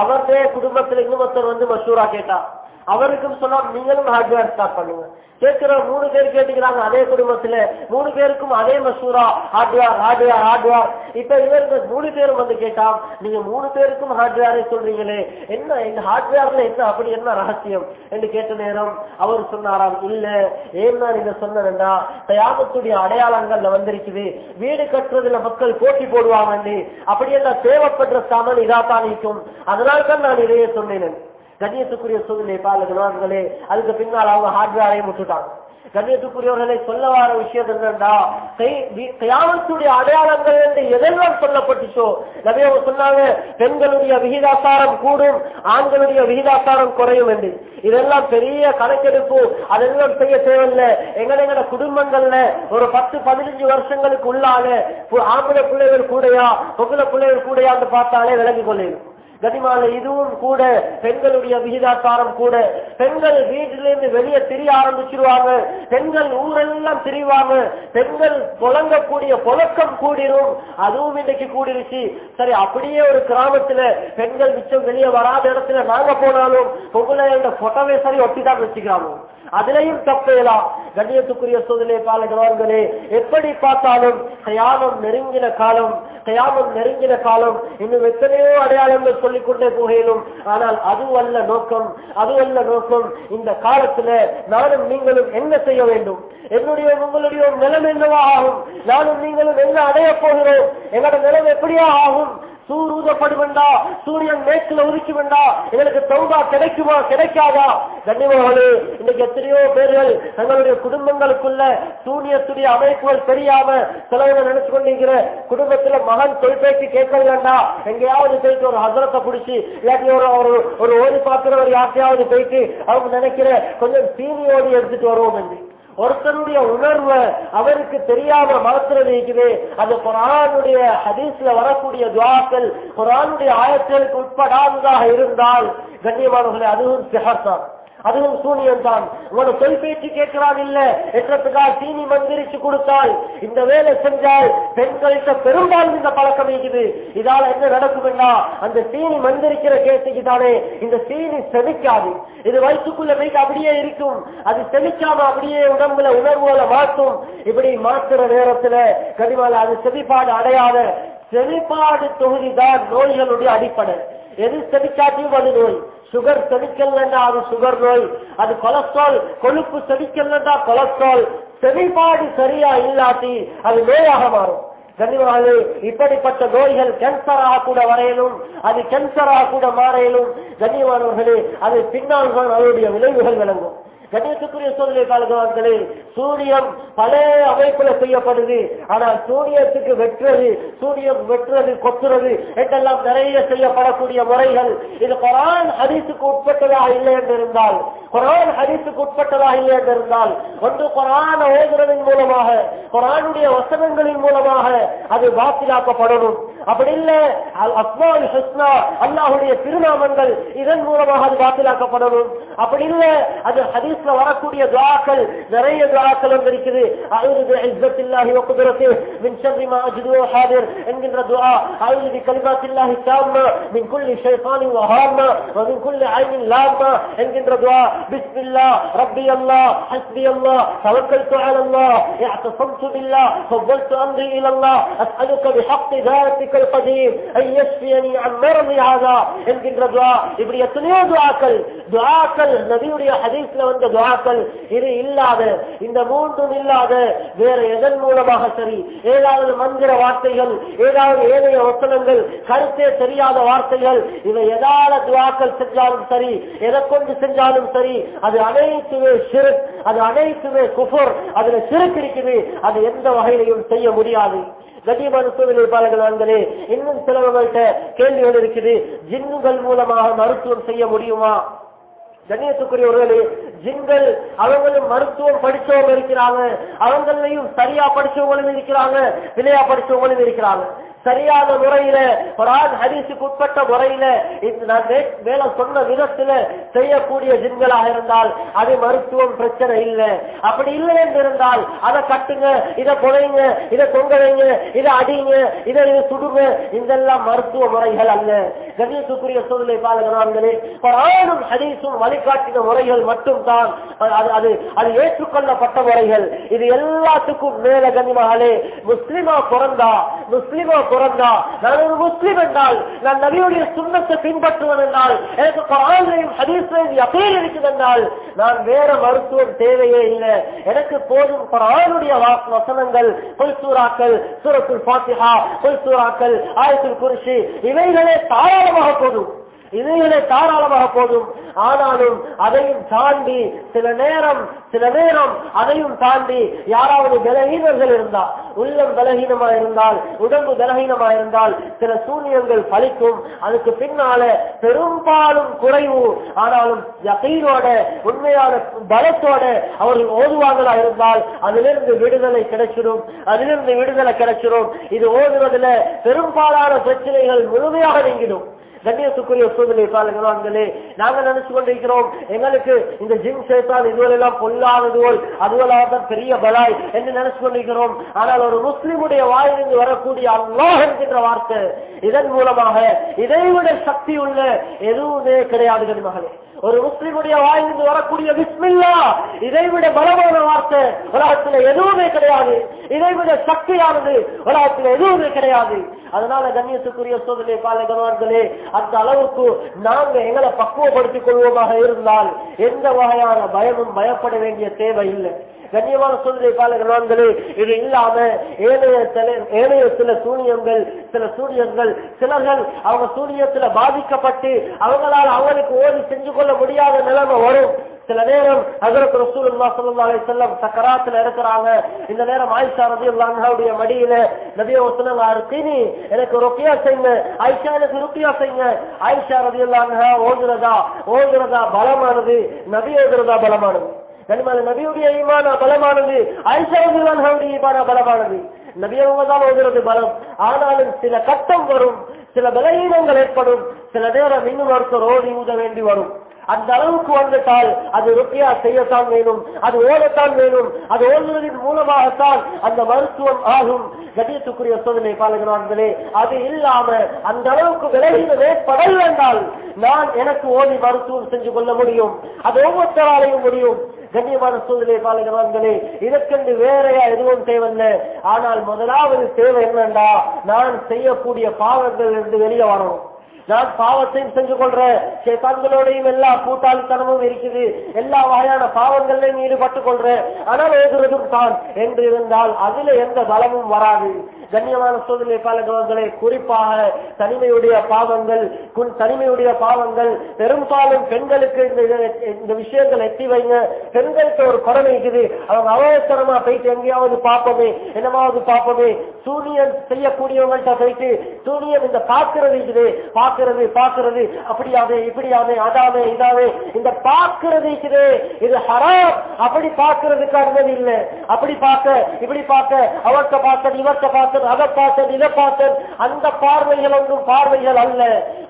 அவருடைய குடும்பத்துல ஒருத்தர் வந்து மஷூரா கேட்டா. அவருக்கும் சொன்னா நீங்களும் ஹார்ட்வேர் ஸ்டார்ட் பண்ணுங்க. கேட்கிற மூணு பேர் கேட்டுக்கிறாங்க அதே குடும்பத்துல. மூணு பேருக்கும் அதே மசூரா ஹார்ட்வேர் ஹார்ட்வேர் ஹார்ட்வேர் இப்ப இவருக்கு மூணு பேரும் வந்து கேட்டா நீங்க மூணு பேருக்கும் ஹார்ட்வேரே சொல்றீங்களே என்ன இந்த ஹார்ட்வேர்ல என்ன அப்படி என்ன ரகசியம்? என்று கேட்ட நேரம் அவர் சொன்னாராம் இல்ல ஏன்னா நீங்க சொன்னா தயாமத்துடைய அடையாளங்கள்ல வந்திருக்குது. வீடு கட்டுறதுல மக்கள் போட்டி போடுவாங்க அப்படி எல்லாம் தேவைப்படுற சாமான் இதாத்தான் நிற்கும். அதனால்தான் நான் இதையே சொன்னேன். கண்ணியத்துக்குரிய சூழ்நிலை பாருங்களே அதுக்கு பின்னால் அவங்க ஹார்ட்வேரையும் விட்டுட்டாங்க. கண்ணியத்துக்குரியவர்களை சொல்ல வர விஷயம் என்னன்னா கயாமத்துடைய அடையாளங்கள் என்று எதெல்லாம் சொல்லப்பட்டுச்சோ நிறைய சொன்னாங்க பெண்களுடைய விகிதாசாரம் கூடும் ஆண்களுடைய விகிதாசாரம் குறையும் என்று. இதெல்லாம் பெரிய கணக்கெடுப்பு அதெல்லாம் செய்ய தேவையில்லை. எங்கட எங்கட குடும்பங்கள்ல ஒரு பத்து பதினஞ்சு வருஷங்களுக்கு உள்ளால ஆம்பளை பிள்ளைகள் கூடையா பொங்கல பிள்ளைகள் கூடையான்னு பார்த்தாலே விளங்கி கொள்ளும் கனிமால இதுவும் கூட பெண்களுடைய விகிதாச்சாரம் கூட. பெண்கள் வீட்டிலிருந்து வெளியே திரிய ஆரம்பிச்சிருவாங்க. பெண்கள் ஊரெல்லாம் திரிவாங்க. பெண்கள் புழங்கக்கூடிய புழக்கம் கூடிரும். அதுவும் இன்னைக்கு கூடிருச்சு. சரி அப்படியே ஒரு கிராமத்துல பெண்கள் மிச்சம் வெளியே வராத இடத்துல நாங்க போனாலும் உங்களை இந்த போட்டோவே சரி ஒட்டிதான் வச்சுக்கிறாங்க. அதுலயும் தப்பையலாம் கண்ணியத்துக்குரிய சோதனை பாலகர்களே எப்படி பார்த்தாலும் கயாமம் நெருங்கின காலம் கயாமம் நெருங்கின காலம் இன்னும் எத்தனையோ அடையாளங்கள் சொல்லிக் கொண்டே போகலும் ஆனால் அது அல்ல நோக்கம் அது அல்ல நோக்கம். இந்த காலத்துல நானும் நீங்களும் என்ன செய்ய வேண்டும்? என்னுடைய உங்களுடைய நிலம் என்னவா ஆகும் நானும் நீங்களும் என்ன அடைய போகிறோம்? எங்களோட நிலம் எப்படியா ஆகும் சூர் ஊதப்படுமெண்டா சூரியன் மேற்குல உதிக்கு வேண்டா எங்களுக்கு தௌபா கிடைக்குமா கிடைக்காதா? கண்ணியமானே இன்னைக்கு எத்தனையோ பேர்கள் தங்களுடைய குடும்பங்களுக்குள்ள சூரியத்துடைய அமைப்புகள் தெரியாம சிலவங்க நினைச்சு கொண்டிருக்கிற குடும்பத்துல மகன் தொழிற்பேச்சு கேட்க எங்கேயாவது போயிட்டு ஒரு ஹசரத்தை பிடிச்சி இல்லாட்டி ஒரு ஒரு ஒரு ஓடி பார்க்கிறவர் யார்ட்டையாவது போயிட்டு அவங்க நினைக்கிற கொஞ்சம் சீனியோடி எடுத்துட்டு வருவோம் என்று. ஒருத்தருடைய உணர்வை அவருக்கு தெரியாம மாத்திரம் இருக்குது அது குரானுடைய ஹதீஸ்ல வரக்கூடிய துவாக்கள் குரானுடைய ஆயத்திற்கு உட்படாததாக இருந்தால் கண்ணியமானவர்களே அதுவும் சிஹர்தான் அதுவும் சூனியம் தான். உங்களோட சொல் கேட்கிறான் இல்ல. சீனி மந்திரிச்சு கொடுத்தால் இந்த வேலை செஞ்சால் பெண்கள்கிட்ட பெரும்பாலும் இந்த பழக்கம் இருக்குது. இதால என்ன நடக்கும்னா அந்த சீனி மந்திரிக்கிற கேட்டுக்கு தானே இந்த சீனி செமிக்காது. இது வயிற்றுக்குள்ள போயிட்டு அப்படியே இருக்கும். அது செமிக்காம அப்படியே உடம்புல உணர்வுல மாற்றும். இப்படி மாற்றுற நேரத்துல கனிமால அது செவிப்பாடு அடையாத செவிப்பாடு தொகுதி தான் நோய்களுடைய அடிப்படை. எது செவிக்காட்டியும் அது நோய். சுகர் செவிக்கல்னா அது சுகர் நோய். அது கொலஸ்ட்ரால் கொழுப்பு செவிக்கல்னா கொலஸ்ட்ரால். செவிப்பாடு சரியா இல்லாட்டி அது நோயாக மாறும். கண்ணியமாக இப்படிப்பட்ட நோய்கள் கேன்சராக கூட வரையலும் அது கேன்சராக கூட மாறையிலும் கண்ணியமானவர்களே அது பின்னால் தான் அதனுடைய விளைவுகள் விளங்கும். கண்ணியத்துக்குரிய சோதனை காலங்களே சூரியன் பல அமைப்புல செய்யப்படுது. ஆனால் சூரியத்துக்கு வெட்டுறது சூரியன் வெட்டுறது கொத்துறது என்றெல்லாம் நிறைய செய்யப்படக்கூடிய முறைகள். இது கொரான் ஹரிசுக்கு உட்பட்டதாக இல்லை என்று இருந்தால் குரான் ஹரிசுக்கு உட்பட்டதாக இல்லை என்று இருந்தால் ஒன்று குரான ஓதுறதன் மூலமாக குரானுடைய வசனங்களின் மூலமாக அது வாக்கிலாக்கப்படணும் அப்படி இல்லை அஸ்மால் ஹஸ்னா அல்லாஹுடைய திருநாமங்கள் இதன் மூலமாக அது வாக்கிலாக்கப்படணும் அப்படி இல்லை அது ஹதீஸ்ல வரக்கூடிய துவாக்கள் நிறைய துவாக்கள் வந்து இருக்குது அழுது இஸ்ஸத்தில்லாஹி வகுதிரத்து மின் ஷர்ரி மா அஜ்து ஹாதிர் என்கின்ற துஆ அழுது பி கலிமாத்தில்லாஹி தாம்மா மின் குல்லி ஷைத்தானி வஹாமா வ மின் குல்லி ஐனின் லாமா என்கின்ற துஆ பிஸ்மில்லா ரப்பி அல்லாஹ் ஹஸ்பி அல்லாஹ் தவக்கல்து அலா அல்லாஹ் اعتصمت بالله فضلت امري الى الله اسالك بحق ذاتك துவாக்கள். இது இல்லாத இந்த மூன்றும் இல்லாத வேற எதன் மூலமாக சரி? ஏதாவது மந்திர வார்த்தைகள் ஏதாவது ஏனைய ஒப்பனங்கள் கருத்தே தெரியாத வார்த்தைகள் இவை எதால துவாக்கள் செஞ்சாலும் சரி எதை கொண்டு செஞ்சாலும் சரி அது அனைத்துமே சிறு அது அனைத்துமே குஃபர் அதுல சிறு இருக்குது. அது எந்த வகையிலையும் செய்ய முடியாது. கண்ணியமான இருப்பாளர்கள் பாலகர்களே இன்னும் சிலவங்கள்ட்ட கேள்விகள் இருக்குது. ஜின்னுகள் மூலமாக மருத்துவம் செய்ய முடியுமா? கண்ணியத்துக்குரியவர்களே ஜின்கள் அவங்களும் மருத்துவம் படிச்சவங்க இருக்கிறாங்க. அவங்களையும் சரியா படிச்சவங்களும் இருக்கிறாங்க விலையா படிச்சவங்களும் இருக்கிறாங்க. சரியான முறையில குரான் ஹரிசுக்கு உட்பட்ட முறையில இந்த நான் மேல சொன்ன விதத்துல செய்யக்கூடிய ஜின்களாக இருந்தால் அது மருத்துவம் பிரச்சனை இல்லை. அப்படி இல்லை என்று இருந்தால் அதை கட்டுங்க இதை புதைங்க இதை தொங்க வைங்க இதை அடிங்க இதை இது சுடுங்க இதெல்லாம் மருத்துவ முறைகள் அல்ல. கண்ணியத்துக்குரிய சூழ்நிலை பாலகனான்களே குரானும் ஹரிசும் வழிகாட்டின முறைகள் மட்டும் தான் அது அது ஏற்றுக்கொள்ளப்பட்ட முறைகள். இது எல்லாத்துக்கும் மேல கண்ணியமாகலே முஸ்லிமா பிறந்தா முஸ்லிமா பிறந்தா நான் ஒரு முஸ்லீம் என்றால் நான் நபியுடைய சுண்ணத்தை பின்பற்றுவன் என்றால் எனக்கு குரானையும் ஹதீஸையும் யகீன் இருக்குது என்றால் நான் வேற மருத்துவம் தேவையே இல்லை. எனக்கு போதும் குரானுடைய வசனங்கள் கொல்சூராக்கள் சூரத்துல் பாத்திஹா கொல்சூராக்கள் ஆயத்துல் குருஷி இவைகளே தாராளமாக போதும். இதுகளை தாராளமாக போதும். ஆனாலும் அதையும் தாண்டி சில நேரம் சில நேரம் அதையும் தாண்டி யாராவது பலகீனர்கள் இருந்தால் உள்ளம் பலகீனமா இருந்தால் உடம்பு பலகீனமா இருந்தால் சில சூன்யங்கள் பலிக்கும். அதுக்கு பின்னால பெரும்பாலும் குறைவு. ஆனாலும் யகீனோட உண்மையான பலத்தோட அவர்கள் ஓதுவாங்களா இருந்தால் அதிலிருந்து விடுதலை கிடைச்சிடும். அதிலிருந்து விடுதலை கிடைச்சிடும். இது ஓதுவதில் பெரும்பாலான பிரச்சனைகள் முழுமையாக நீங்கிடும். கண்ணியத்துக்குரிய சூழ்நிலை பாருங்களே நாங்க நினைச்சு கொண்டிருக்கிறோம் எங்களுக்கு இந்த ஜிம் சேர்த்தால் இதுவெல்லாம் பொல்லாதது போல் அதுவெல்லாம் பெரிய பலாய் என்று நினைச்சு கொண்டிருக்கிறோம். ஆனால் ஒரு முஸ்லிமுடைய வாயிலிருந்து வரக்கூடிய அல்லாஹ் என்கின்ற வார்த்தை இதன் மூலமாக இதைவிட சக்தி உள்ள எதுவுமே கிடையாது மகளே ஒரு முஸ்லிமுடைய வாயிலிருந்து வரக்கூடிய விஸ்மில்லா இதைவிட பலமான வார்த்தை உலகத்துல எதுவுமே கிடையாது. இதைவிட சக்தியானது உலகத்துல எதுவுமே கிடையாது. அதனால கண்ணியத்துக்குரிய சோதனை பாலகனவர்களே அந்த அளவுக்கு நாங்க எங்களை பக்குவப்படுத்திக் கொள்வோமாக இருந்தால் எந்த வகையான பயமும் பயப்பட வேண்டிய தேவை இல்லை கண்ணியமான சூழ்நிலை பாலகர்களே இது இல்லாம ஏனைய சில ஏனைய சில சூனியங்கள் சில சூனியங்கள் சிலர்கள் அவங்க சூனியத்துல பாதிக்கப்பட்டு அவங்களால் அவங்களுக்கு ஓடி செஞ்சு கொள்ள முடியாத நிலைமை வரும். சில நேரம் ஹசரத் ரசூலுல்லாஹ் ஸல்லல்லாஹு அலைஹி சக்கராத்துல இருக்கிறாங்க. இந்த நேரம் ஆயிஷா ரலியல்லாஹு அல்லாஹாவுடைய மடியில நபிய வஸல்லம் தீனி எனக்கு ருக்கியா செய்யுங்க. ஆயிஷா எனக்கு ருக்கியா செய்யுங்க. ஆயிஷா ரலியல்லாஹு அல்லாஹா ஓதுறதா ஓதுறதா பலமானது நபி ஓதுறதா பலமானது. கனிமால நபியுடைய ஈமானா பலமானது. ஆயிஷா ஈமானா பலமானது. நபியவங்க தான் ஓதுறது பலம். ஆனாலும் சில கட்டம் வரும் சில பலகீனங்கள் ஏற்படும் சில நேரம் இன்னும் ஒருத்தர் ஓடி ஊத வேண்டி வரும். அந்த அளவுக்கு வந்துட்டால் அது ருப்பியா செய்யத்தான் வேணும் அது ஓடத்தான் வேணும் அது ஓடுவதன் மூலமாகத்தான் அந்த மருத்துவம் ஆகும். கட்டியத்துக்குரிய சோதனை பாலகிறார்களே அது இல்லாம அந்த அளவுக்கு விலகினது ஏற்படல் என்றால் நான் எனக்கு ஓடி மருத்துவம் செஞ்சு கொள்ள முடியும். அது ஒவ்வொருத்தராலையும் முடியும். கண்ணியமான சூழ்நிலை பாலகவான்களே இதற்கென்று வேறையா எதுவும் தேவையில்லை. ஆனால் முதலாவது தேவை என்னண்டா நான் செய்யக்கூடிய பாவங்கள் இருந்து வெளியே வரணும். நான் பாவத்தையும் செஞ்சு கொள்றேன். சேத்தான்களோடையும் எல்லா கூட்டாளித்தனமும் இருக்குது. எல்லா வகையான பாவங்களையும் ஈடுபட்டு கொள்றேன். ஆனால் எழுதுறதும் தான் என்று இருந்தால் அதுல எந்த பலமும் வராது. கண்ணியமான சூழ்நிலை பாலகவர்களே குறிப்பாக தனிமையுடைய பாவங்கள் தனிமையுடைய பாவங்கள் பெரும்பாலும் பெண்களுக்கு இந்த இந்த விஷயங்கள் எத்தி வைங்க. பெண்களுக்கு ஒரு குறை இருக்குது. அவங்க அவசரமா போயிட்டு எங்கேயாவது பார்ப்போமே என்னமாவது பார்ப்போமே. சூனியம் செய்யக்கூடியவங்கள்ட்ட போயிட்டு சூனியம் இந்த பார்க்கிறது இருக்குது. பார்க்கிறது பார்க்கிறது. அப்படியாவே இப்படியாவே அதாவே இதாவே இந்த பார்க்கிறது இருக்குது. இது ஹராம். அப்படி பார்க்கறதுக்கு அனுமதி இல்லை. அப்படி பார்க்க இப்படி பார்க்க அவர்கிட்ட பார்த்தது இவர்கிட்ட பார்த்தது அதை பார்த்தது இதை பார்த்தது அந்த பார்வைகள் ஒன்றும் பார்வைகள் அல்ல.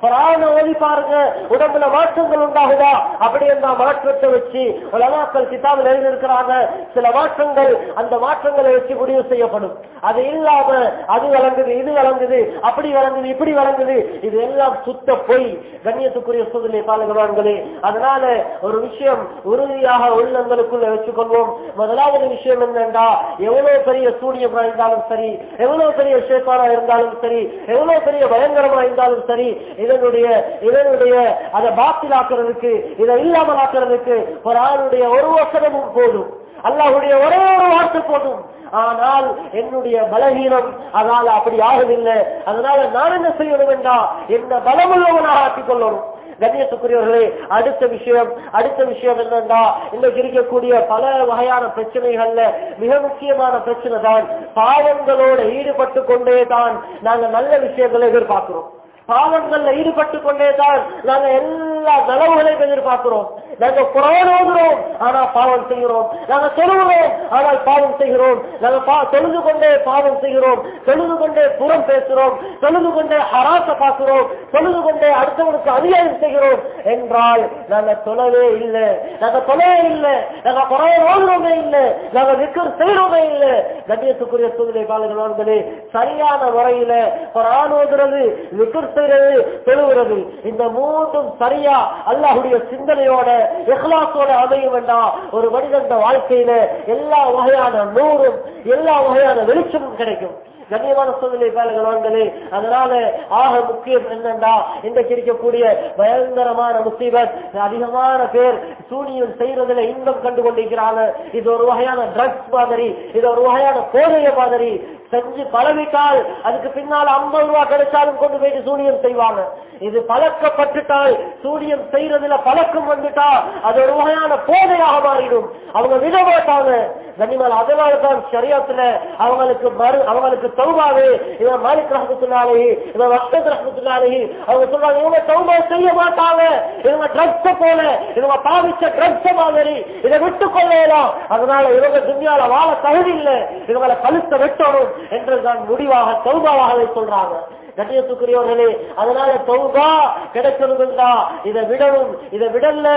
பிராண ஒளி பாருங்க. உடம்புல மாற்றங்கள் உண்டாகுதா? அப்படி அந்த மாற்றத்தை வச்சு உலகாக்கள் கிதாபில் எழுதியிருக்கிறாங்க. சில மாற்றங்கள் அந்த மாற்றங்களை வச்சு முடிவு செய்யப்படும். அது இல்லாம அது வழங்குது இது வழங்குது அப்படி வழங்குது இப்படி வழங்குது இது எல்லாம் சுத்த பொய். கண்ணியத்துக்குரிய சூழ்நிலை பாலகவான்களே அதனால ஒரு விஷயம் உறுதியாக உள்ளங்களுக்குள்ள வச்சுக்கொள்வோம். முதலாவது விஷயம் என்னென்றா எவ்வளவு பெரிய சூரியமா இருந்தாலும் சரி எவ்வளவு பெரிய சேப்பாரா இருந்தாலும் சரி எவ்வளவு பெரிய பயங்கரமா இருந்தாலும் சரி இதனுடைய இதனுடைய அதை பாத்திலாக்குறதுக்கு இதை இல்லாமல் ஆக்குறதுக்கு ஒரு ஆளுடைய ஒரு வசனமும் போதும். அல்லாஹுடைய ஒரே ஒரு வார்த்தை போதும். ஆனால் என்னுடைய பலகீனம் அதனால அப்படி ஆகவில்லை. அதனால நான் என்ன செய்யணும் என்றா என்ன பலமுள்ளவனாக ஆக்கிக் கொள்ளணும். கண்ணியத்துக்குரியவர்களே அடுத்த விஷயம் அடுத்த விஷயம் என்னன்னா இன்னைக்கு இருக்கக்கூடிய பல வகையான பிரச்சனைகள்ல மிக முக்கியமான பிரச்சனை தான் பாவங்களோட ஈடுபட்டு கொண்டே தான் நாங்க நல்ல விஷயங்களை எதிர்பார்க்கிறோம். பாவங்கள்ல ஈடுபட்டு கொண்டேதான் நாங்க எல்லா நலவுகளையும் எதிர்பார்க்கிறோம். நாங்க குரான் ஓதுறோம் ஆனா பாவம் செய்கிறோம். நாங்க தொழுகிறோம் ஆனால் பாவம் செய்கிறோம். நாங்க பா- தொழுது கொண்டே பாவம் செய்கிறோம். தொழுது கொண்டே புறம் பேசுறோம் தொழுது கொண்டே ஹராச பார்க்கிறோம். தொழுது கொண்டே அடுத்தவனுக்கு அதிகாரம் செய்கிறோம். என்றால் நாங்க தொழவே இல்லை. நாங்க தொழவே இல்லை. நாங்க குரான் ஓதுறோமே இல்லை. நாங்க விக்கர் செய்யறோமே இல்லை. கண்ணியத்துக்குரிய சூழ்நிலை பாலகர்களே சரியான முறையில குரான் ஓதுறது விக்கர் செய்யறது தொழுகிறது இந்த மூன்றும் சரியா? அல்லாஹுடைய சிந்தனையோட இஹ்லாசோட அமையும் வேண்டாம் ஒரு மனிதன் வாழ்க்கையில எல்லா வகையான நூறும் எல்லா வகையான வெளிச்சமும் கிடைக்கும். கண்ணியமான சூழ்நிலை பாலகவான்களே அதனால ஆக முக்கியம் என்னண்டா இன்றைக்கு இருக்கக்கூடிய பயங்கரமான முசீபத். அதிகமான பேர் சூனியம் செய்யறதுல இன்பம் கண்டு கொண்டிருக்கிறாங்க இது ஒரு வகையான ட்ரக்ஸ் மாதிரி இது ஒரு வகையான போதைய மாதிரி செஞ்சு பழகிட்டால் அதுக்கு பின்னால் ஐம்பது ரூபாய் கிடைச்சாலும் கொண்டு போயிட்டு சூனியம் செய்வாங்க. இது பழக்கப்பட்டுட்டால் சூனியம் செய்யறதுல பழக்கம் வந்துட்டா அது ஒரு வகையான போதையாக மாறிடும். அவங்க விட மாட்டாங்க. கனிமல் அதனால தான் சரியத்துல அவங்களுக்கு மறு அவங்களுக்கு தௌபாவே. இவன் மாலிக் ரஹமத்துல்லாலே இவன் வக்தத் ரஹமத்துல்லாலே அவங்க சொல்றாங்க இவங்க தௌபா செய்ய மாட்டாங்க. இவங்க ட்ரக்ஸ போல இவங்க பாவிச்ச ட்ரக்ஸ மாதிரி இதை விட்டு கொள்ளலாம். அதனால இவங்க துன்யால வாழ தகுதி இல்லை இவங்களை கழுத்த வெட்டணும். என்றுதான் முடிவாக தௌபாவாகவே சொல்றாங்க. கட்டியத்துக்குரியவர்களே அதனால தௌபா கிடைக்கணும்டா. இதை விடணும் இதை விடல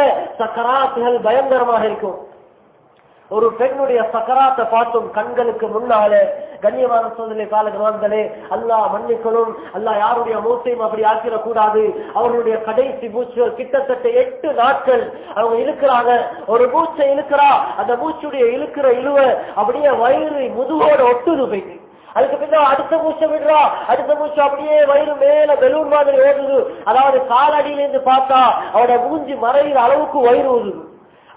சக்கராத்துகள் பயங்கரமாக இருக்கும். ஒரு பெண்ணுடைய சக்கராத்தை பார்த்தும் கண்களுக்கு முன்னால கண்ணியமான சோதனை காலகணங்களே அல்லாஹ் மன்னிக்கணும். அல்லாஹ் யாருடைய மூச்சையும் அப்படி ஆக்கிடக்கூடாது. அவர்களுடைய கடைசி மூச்சு கிட்டத்தட்ட எட்டு நாட்கள் அவங்க இழுக்கிறாங்க. ஒரு மூச்சை இழுக்கிறா அந்த மூச்சுடைய இழுக்கிற இழுவ அப்படியே வயிறு முதுவோட ஒட்டுது போயிட்டு. அதுக்கு பின்னா அடுத்த மூச்சை விடுறா. அடுத்த மூச்சு அப்படியே வயிறு மேல பெலூன் மாதிரி ஓடுது. அதாவது காலடியிலிருந்து பார்த்தா அவட மூஞ்சி மறைகிற அளவுக்கு வயிறு ஓடுது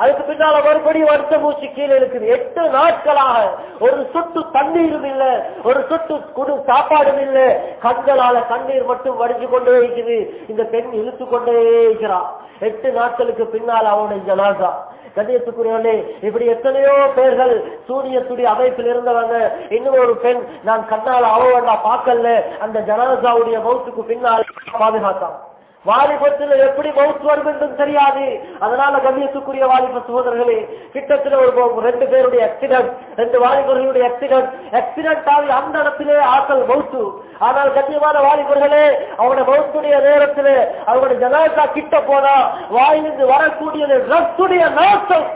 அதுக்கு பின்னால மறுபடியும் அடுத்த மூச்சு கீழே இருக்குது எட்டு நாட்களாக ஒரு சொட்டு தண்ணீரும் இல்ல ஒரு சொட்டு குடு சாப்பாடும் இல்லை. கண்களால கண்ணீர் மட்டும் வடிஞ்சு கொண்டே இருக்குது. இந்த பெண் இழுத்து கொண்டே இருக்கிறான் எட்டு நாட்களுக்கு பின்னால் அவனுடைய ஜனாசா. கண்ணியத்துக்குரியவர்களே இப்படி எத்தனையோ பேர்கள் சூரியத்துடைய அமைப்பில் இருந்தவங்க இன்னும் ஒரு பெண் நான் கண்ணால் அவ பார்க்கல அந்த ஜனாசாவுடைய மௌத்துக்கு பின்னால் பாதுகாத்தான். வாலிபத்தில் எப்படி மவுத் வரும் என்றும் தெரியாது. அதனால கண்ணியத்துக்குரிய வாலிப சகோதரர்களே கிட்டத்தில் ஒரு ரெண்டு பேருடைய ஆக்சிடென்ட் ரெண்டு வாலிபர்களுடைய ஆக்சிடென்ட் ஆக்சிடென்ட் ஆகி அந்த இடத்திலே ஆக்கள் மவுத்து ஆனால் கண்ணியமான வாலிபர்களே அவனோட மவுத்துடைய நேரத்தில் அவங்களுடைய ஜனாசா கிட்ட போனா வாயிலிருந்து வரக்கூடியது ரத்துடைய நாசம்.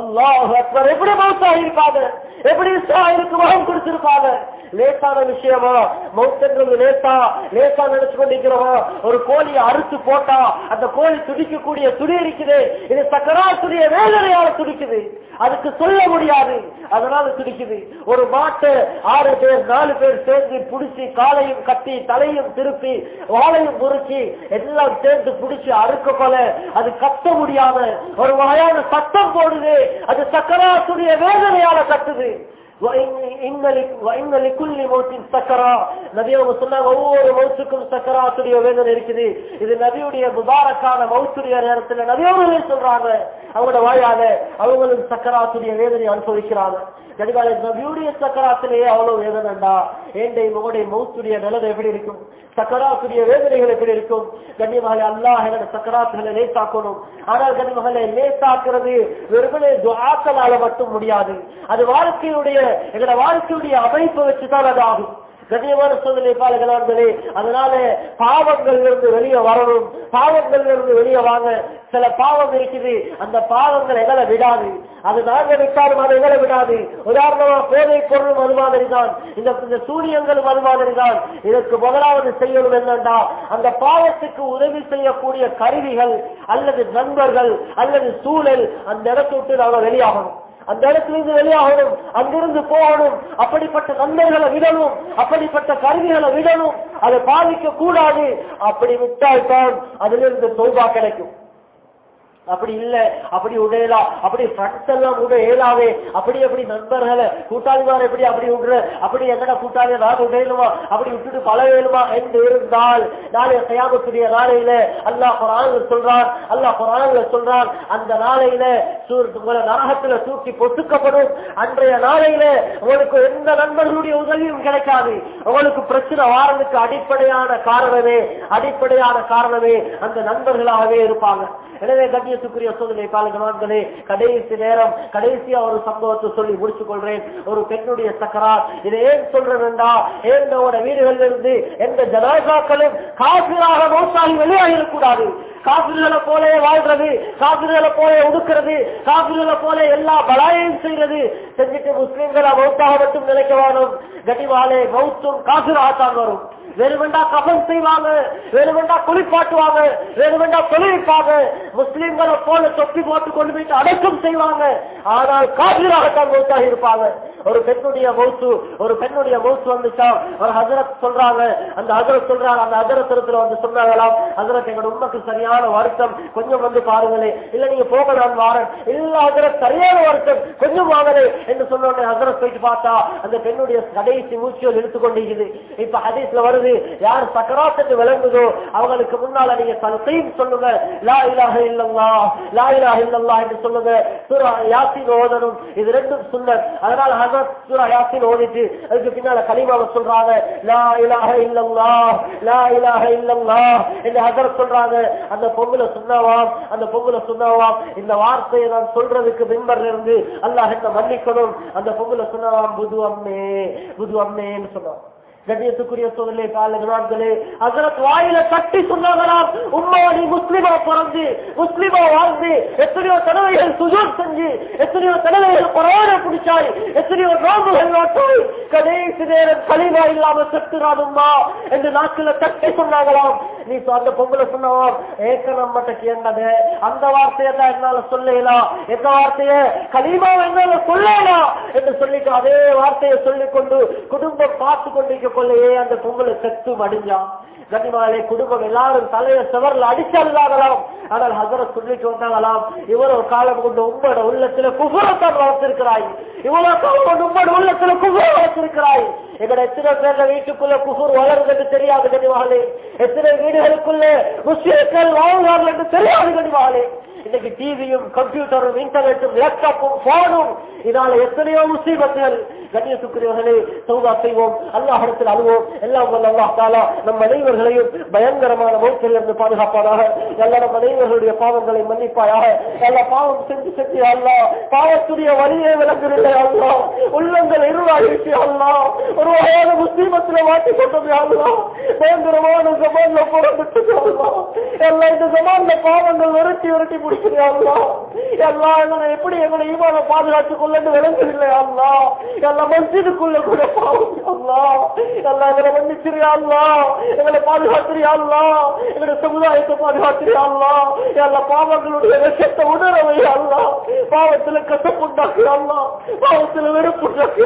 அல்லாஹ் எப்படி மவுத்தாக இருப்பாங்க? எப்படி இஸ்ராயலுக்கு முகம் கொடுத்திருப்பாங்க? லேசான விஷயமா? மௌத்தன்றது லேசா? லேசா நினைச்சு கொண்டிருக்கிறோமா ஒரு கோழியை அறுத்து போட்டா அந்த கோழி துடிக்கக்கூடிய துணி இருக்குது. இது சக்கராசுரிய வேதனையால துடிக்குது. அதுக்கு சொல்ல முடியாது. அதனால துடிக்குது. ஒரு மாட்டை ஆறு பேர் நாலு பேர் சேர்ந்து புடிச்சு காலையும் கட்டி தலையும் திருப்பி வாழையும் முறுக்கி எல்லாம் சேர்ந்து புடிச்சு அறுக்க போல அது கத்த முடியாம ஒரு வகையான சத்தம் போடுது. அது சக்கராசுரிய வேதனையால கத்துது. ஒவ்வொரு மௌத்துக்கும் சக்கராத்துடைய வேதனை இருக்குது. இது நபியுடைய முபாரக்கான மௌத்துடைய நேரத்தில் நபியோர்களே சொல்றாங்க. அவங்களோட வாயால அவங்களும் சக்கராத்துடைய வேதனை அனுபவிக்கிறாங்க. கடிகால நபியுடைய சக்கராத்திலேயே அவ்வளவு வேதனைண்டா? ஏண்டை முகடை மௌத்துடைய நிலவு எப்படி இருக்கும்? சக்கராத்துடைய வேதனைகள் எப்படி இருக்கும்? கண்ணியமகளை அல்லாஹ் எங்களோட சக்கராத்துகளை லேசாக்கணும். ஆனால் கண்ணியமகளை லேசாக்குறது வெறுமனே துஆக்களால மட்டும் முடியாது. அது வாழ்க்கையுடைய எங்களோட வாழ்க்கையுடைய அமைப்பு வச்சுதான் அது ஆகும். கண்ணியமான சூழ்நிலை பாலகனார்களே அதனால பாவங்கள் இருந்து வெளியே வரணும். பாவங்கள் இருந்து வெளியே வாங்க. சில பாவம் இருக்குது. அந்த பாவங்கள் எங்களை விடாது. அது நாங்க விட்டாலும் அதை எங்களை விடாது. உதாரணமா போதை பொருளும் அது மாதிரி தான் இந்த சூரியங்களும் அது மாதிரி தான் இதற்கு முதலாவது செய்யணும் என்னண்டா? அந்த பாவத்துக்கு உதவி செய்யக்கூடிய கருவிகள் அல்லது நண்பர்கள் அல்லது சூழல் அந்த இடத்தை விட்டு நாங்கள் வெளியாகணும். அந்த இடத்திலிருந்து வெளியாகணும் அங்கிருந்து போகணும். அப்படிப்பட்ட நன்மைகளை விடணும் அப்படிப்பட்ட கருவிகளை விடணும். அதை பாதிக்க கூடாது அப்படி விட்டால்தான் அதிலிருந்து தொல்பா கிடைக்கும். அப்படி இல்ல அப்படி உடையலாம் அப்படி ஃப்ரெண்ட்ஸ் எல்லாம் உட அப்படி எப்படி நண்பர்களை கூட்டாளிமார் எப்படி அப்படி விடுற அப்படி எங்கட கூட்டாளி நான் உடையலுமா அப்படி விட்டுட்டு பல வேணுமா என்று இருந்தால் நாளைய கயாமத்துடைய நாளையில அல்லாஹ் குரான்ல சொல்றான் அல்லா குரான்ல சொல்றான் அந்த நாளையில உங்களை நரகத்துல தூக்கி பொசுக்கப்படும் அன்றைய நாளையில உங்களுக்கு எந்த நண்பர்களுடைய உதவியும் கிடைக்காது. உங்களுக்கு பிரச்சனை வாரதுக்கு அடிப்படையான காரணமே அடிப்படையான காரணமே அந்த நண்பர்களாகவே இருப்பாங்க. எனவே கண்ணியத்துக்குரிய சோதனை பாலகனான்களே கடைசி நேரம் கடைசியா ஒரு சம்பவத்தை சொல்லி முடிச்சுக் கொள்றேன் ஒரு பெண்ணுடைய சக்கரார் இதை ஏன் சொல்றேன்டா என்னோட வீடுகளில் இருந்து எந்த ஜனாசாக்களும் காசிராக மோசாகி வெளியாகிடக்கூடாது. காபிர்களை போல வாழ்றது காபிர்களை போல ஒடுக்கிறது காபிர்களை போல எல்லா பலாயையும் செய்யறது செஞ்சுட்டு முஸ்லீம்களை மௌத்தாக மட்டும் நினைக்க வேணும் கனிவாலே மௌத்தும் காசிராகத்தான் வரும். வேணுமெண்டா கபன் செய்வாங்க வேணுமெண்டா குளிப்பாட்டுவாங்க வேணுமெண்டா தொழிலிப்பாங்க முஸ்லீம்களை போல தொப்பி போட்டு கொண்டு போயிட்டு அடக்கம் செய்வாங்க. ஆனால் காவிராகத்தான் மௌத்தாக இருப்பாங்க. ஒரு பெண்ணுடைய மௌத்து ஒரு பெண்ணுடைய மௌத்து வந்துச்சா? ஒரு ஹசரத் சொல்றாங்க. அந்த ஹசரத் சொல்றாங்க அந்த ஹசரத்துல வந்து சொன்னாங்களாம் ஹசரத் எங்களோட உண்மைக்கு சரியான வருத்தம். கொஞ்சம் வந்து பாருங்களே இல்ல நீங்க போக நான் வாரன். இல்ல ஹசரத் சரியான வருத்தம். கொஞ்சம் வாங்கலே என்று சொன்ன உடனே ஹசரத் போயிட்டு பார்த்தா அந்த பெண்ணுடைய கடைசி மூச்சியோல் இழுத்து கொண்டிருக்குது. இப்ப ஹதீஸ்ல வரும் வருது யார் சக்கராத் என்று விளங்குதோ அவங்களுக்கு முன்னால நீங்க தல்கையும் சொல்லுங்க. லா இலாக இல்லல்லா லா இலாக இல்லல்லா என்று சொல்லுங்க. சூரா யாசின் ஓதனும் இது ரெண்டும் சுன்னத் அதனால ஹசரத் சூரா யாசின் ஓதிட்டு அதுக்கு பின்னால கலிமாவை சொல்றாங்க. லா இலாக இல்லல்லா லா இலாக இல்லல்லா என்று ஹசரத் சொல்றாங்க. அந்த பொங்கல சொன்னவாம் அந்த பொங்கல சொன்னவாம் இந்த வார்த்தையை நான் சொல்றதுக்கு மிம்பர்ல இருந்து அல்லாஹ் என்ன மன்னிக்கணும். அந்த பொங்கல சொன்னவாம் புது அம்மே புது அம்மேன்னு சொன்னான். கண்ணியத்துக்குரிய சோதரிலே காலகிறார்களே அதற்கு வாயில தட்டி சொன்னாங்களாம் உண்மையா நீ முஸ்லிமா பிறந்து முஸ்லிமா வாழ்ந்து எத்தனையோ தடவைகள் சுஜூர் செஞ்சு எத்தனையோ தடவைகள் கொரோனா பிடிச்சாய் எத்தனையோ நோம்புகள் நாட்டாய் கடைசி நேரம் கழிவா இல்லாம செத்துறானும்மா என்று நாக்குல தட்டி சொன்னாங்களாம் நீ அந்த பொங்கல சொன்னவாம் ஏக்க நம்மட்ட கேண்டது அந்த வார்த்தையை தான் என்னால சொல்லலாம் எந்த வார்த்தைய? கலிமா என்னால சொல்லலாம் என்று சொல்லிட்டு அதே வார்த்தையை சொல்லிக்கொண்டு குடும்பம் பார்த்து கொண்டிருக்க கொள்ளையே அந்த பொங்கலை செத்து மடிஞ்சான். கனிமாலே குடும்பம் எல்லாரும் தலைய செவர்ல அடிச்சல்லாகலாம் ஆனால் ஹசர சொல்லிட்டு வந்தாங்களாம் இவ்வளவு காலம் கொண்டு உங்களோட உள்ளத்துல குபுரத்தான் வளர்த்திருக்கிறாய். இவ்வளவு காலம் கொண்டு உங்களோட உள்ளத்துல குபுர வளர்த்திருக்கிறாய். எங்கட எத்தனை பேர்ல வீட்டுக்குள்ள குபுர் வளருது தெரியாது கனிமாலே. எத்தனை வீடுகளுக்குள்ள முஸ்லிம்கள் வாழ்வார்கள் என்று தெரியாது கனிமாலே. இன்னைக்கு டிவியும் கம்ப்யூட்டரும் இன்டர்நெட்டும் லேப்டாப்பும் போனும் இதனால எத்தனையோ முசீபத்துகள். கண்ணியத்துக்குரியவர்களே சௌதா செய்வோம் அல்லாஹிடத்தில் அழுவோம். எல்லாம் வல்ல அல்லாஹ் தாலா நம் அனைவர்களையும் பயங்கரமான மோக்கிலிருந்து பாதுகாப்பானாக. எல்லா நம் அனைவர்களுடைய பாவங்களை மன்னிப்பாயாக. எல்லா பாவம் செஞ்சு செஞ்சு அல்லா பாவத்துடைய வழியே விளங்குறில்லை அல்லா உள்ளங்கள் இருவாயிடுச்சு அல்லா ஒரு வகையான முஸ்லீமத்தில் மாட்டி கொண்டது அல்லா பயங்கரமான ஜமான்ல புறப்பட்டு அல்லா எல்லாம் இந்த ஜமான்ல பாவங்கள் விரட்டி விரட்டி பிடிக்கிறேன் அல்லா எல்லா எப்படி எங்களை ஈமான பாதுகாத்துக் கொள்ளன்னு விளங்குதில்லை அல்லா எல்லா எல்லாம் மஸ்ஜிதுக்குள்ள கூட பாவம் அல்லா எல்லாம் எங்களை மன்னிச்சிரியா எங்களை பாதுகாத்திரியா எங்களுடைய சமுதாயத்தை பாதுகாத்திரியா எல்லா பாவங்களுடைய விஷயத்தை உணரவை அல்லா பாவத்துல கசப்புண்டாக்கி அல்லா பாவத்துல வெறுப்புண்டாக்கி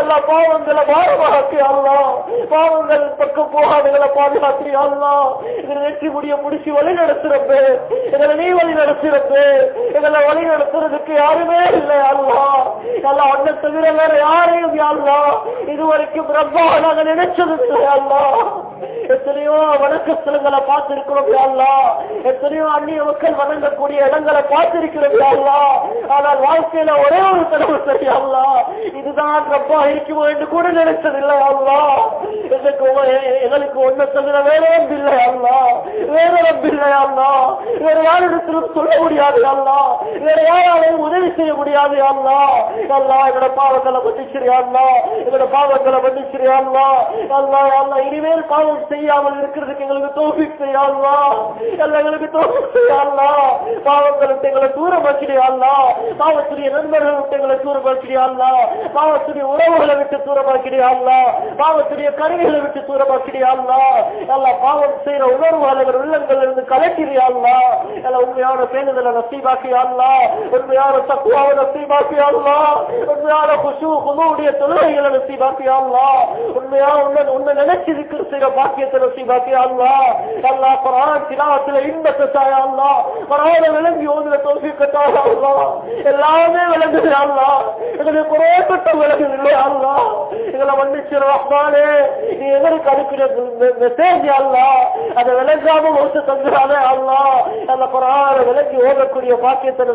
எல்லா பாவங்களை பாரமாக்கி அல்லா. பாவங்கள் பக்கம் போகாதங்களை பாதுகாத்தி அல்லா. இதை வெற்றி முடிய முடிச்சு வழி நடத்துறப்பு. எங்களை நீ வழி நடத்துறப்பு. எங்களை வழி நடத்துறதுக்கு யாருமே இல்லை அல்லா. எல்லா ஒன்றை தவிர வேற யாரையும் அல்லா. இதுவரைக்கும் ரப்பாக நாங்க நினைச்சது இல்லை அல்லா. எத்தனையோ வணக்கஸ்தலங்களை பார்த்திருக்கிறோம் அல்லா. எத்தனையோ அந்நிய மக்கள் வணங்கக்கூடிய இடங்களை பார்த்திருக்கிறோம் அல்லா. ஆனால் வாழ்க்கையில ஒரே ஒரு தடவை சரியாங்களா இதுதான் ரப்பா இருக்குமோ என்று கூட நினைச்சதில்லை அல்லா. எங்களுக்கு எங்களுக்கு ஒன்ன தவிர வேற இல்லை அல்லா. வேற இல்லை அல்லா. வேற யாரிடத்திலும் சொல்ல முடியாது அல்லா. வேற யாராலையும் உதவி செய்ய முடியாது அல்லா. அல்லா எங்களோட பாவங்களை மன்னிச்சிரியா அல்லா. எங்களோட பாவங்களை மன்னிச்சிரியா அல்லா. அல்லா அல்லா இனிமேல் பாவம் செய்யாமல் இருக்கிறதுக்கு எங்களுக்கு தோஃபிக் செய்யாதா எல்லாம் எங்களுக்கு தோஃபிக் செய்யாதா பாவங்களை விட்டு எங்களை தூரமாக்கிறியாங்களா பாவத்துடைய நண்பர்களை விட்டு எங்களை தூரமாக்கிறியாங்களா பாவத்துடைய உறவுகளை விட்டு தூரமாக்கிறியாங்களா பாவத்துடைய கருவிகளை விட்டு தூரமாக்கிறியாங்களா எல்லாம் பாவம் செய்யற உணர்வுகளை அவர் உள்ளங்கள் இருந்து கலக்கிறியாங்களா எல்லாம் உண்மையான பேணுதலை நசீபாக்கியாங்களா உண்மையான தக்குவாவை நசீபாக்கியாங்களா உண்மையான குசு குழுவுடைய தொழுகைகளை நசீபாக்கியா நசீபாக்கியாங்களா உண்மையா உன்னை உன்னை நினைச்சு இருக்கிற செய்யற பாக்கியத்தை நசீபாக்கியா அல்லா அல்லா குரான் திலாவத்துல இன்பத்தை தாயா அல்லா குரான விளங்கி ஓதுல தோசிக்க கட்டாயா அல்லா எல்லாமே விளங்குது அல்லா எனக்கு குறைப்பட்ட விளங்குது அல்லா எங்களை மன்னிச்சிரு ரஹ்மானே. நீ எங்களுக்கு அனுப்பின மெசேஜ் அல்லா அதை விளங்காம ஒத்து தந்துடாதே அல்லா அந்த குரான விளங்கி பாக்கியத்தை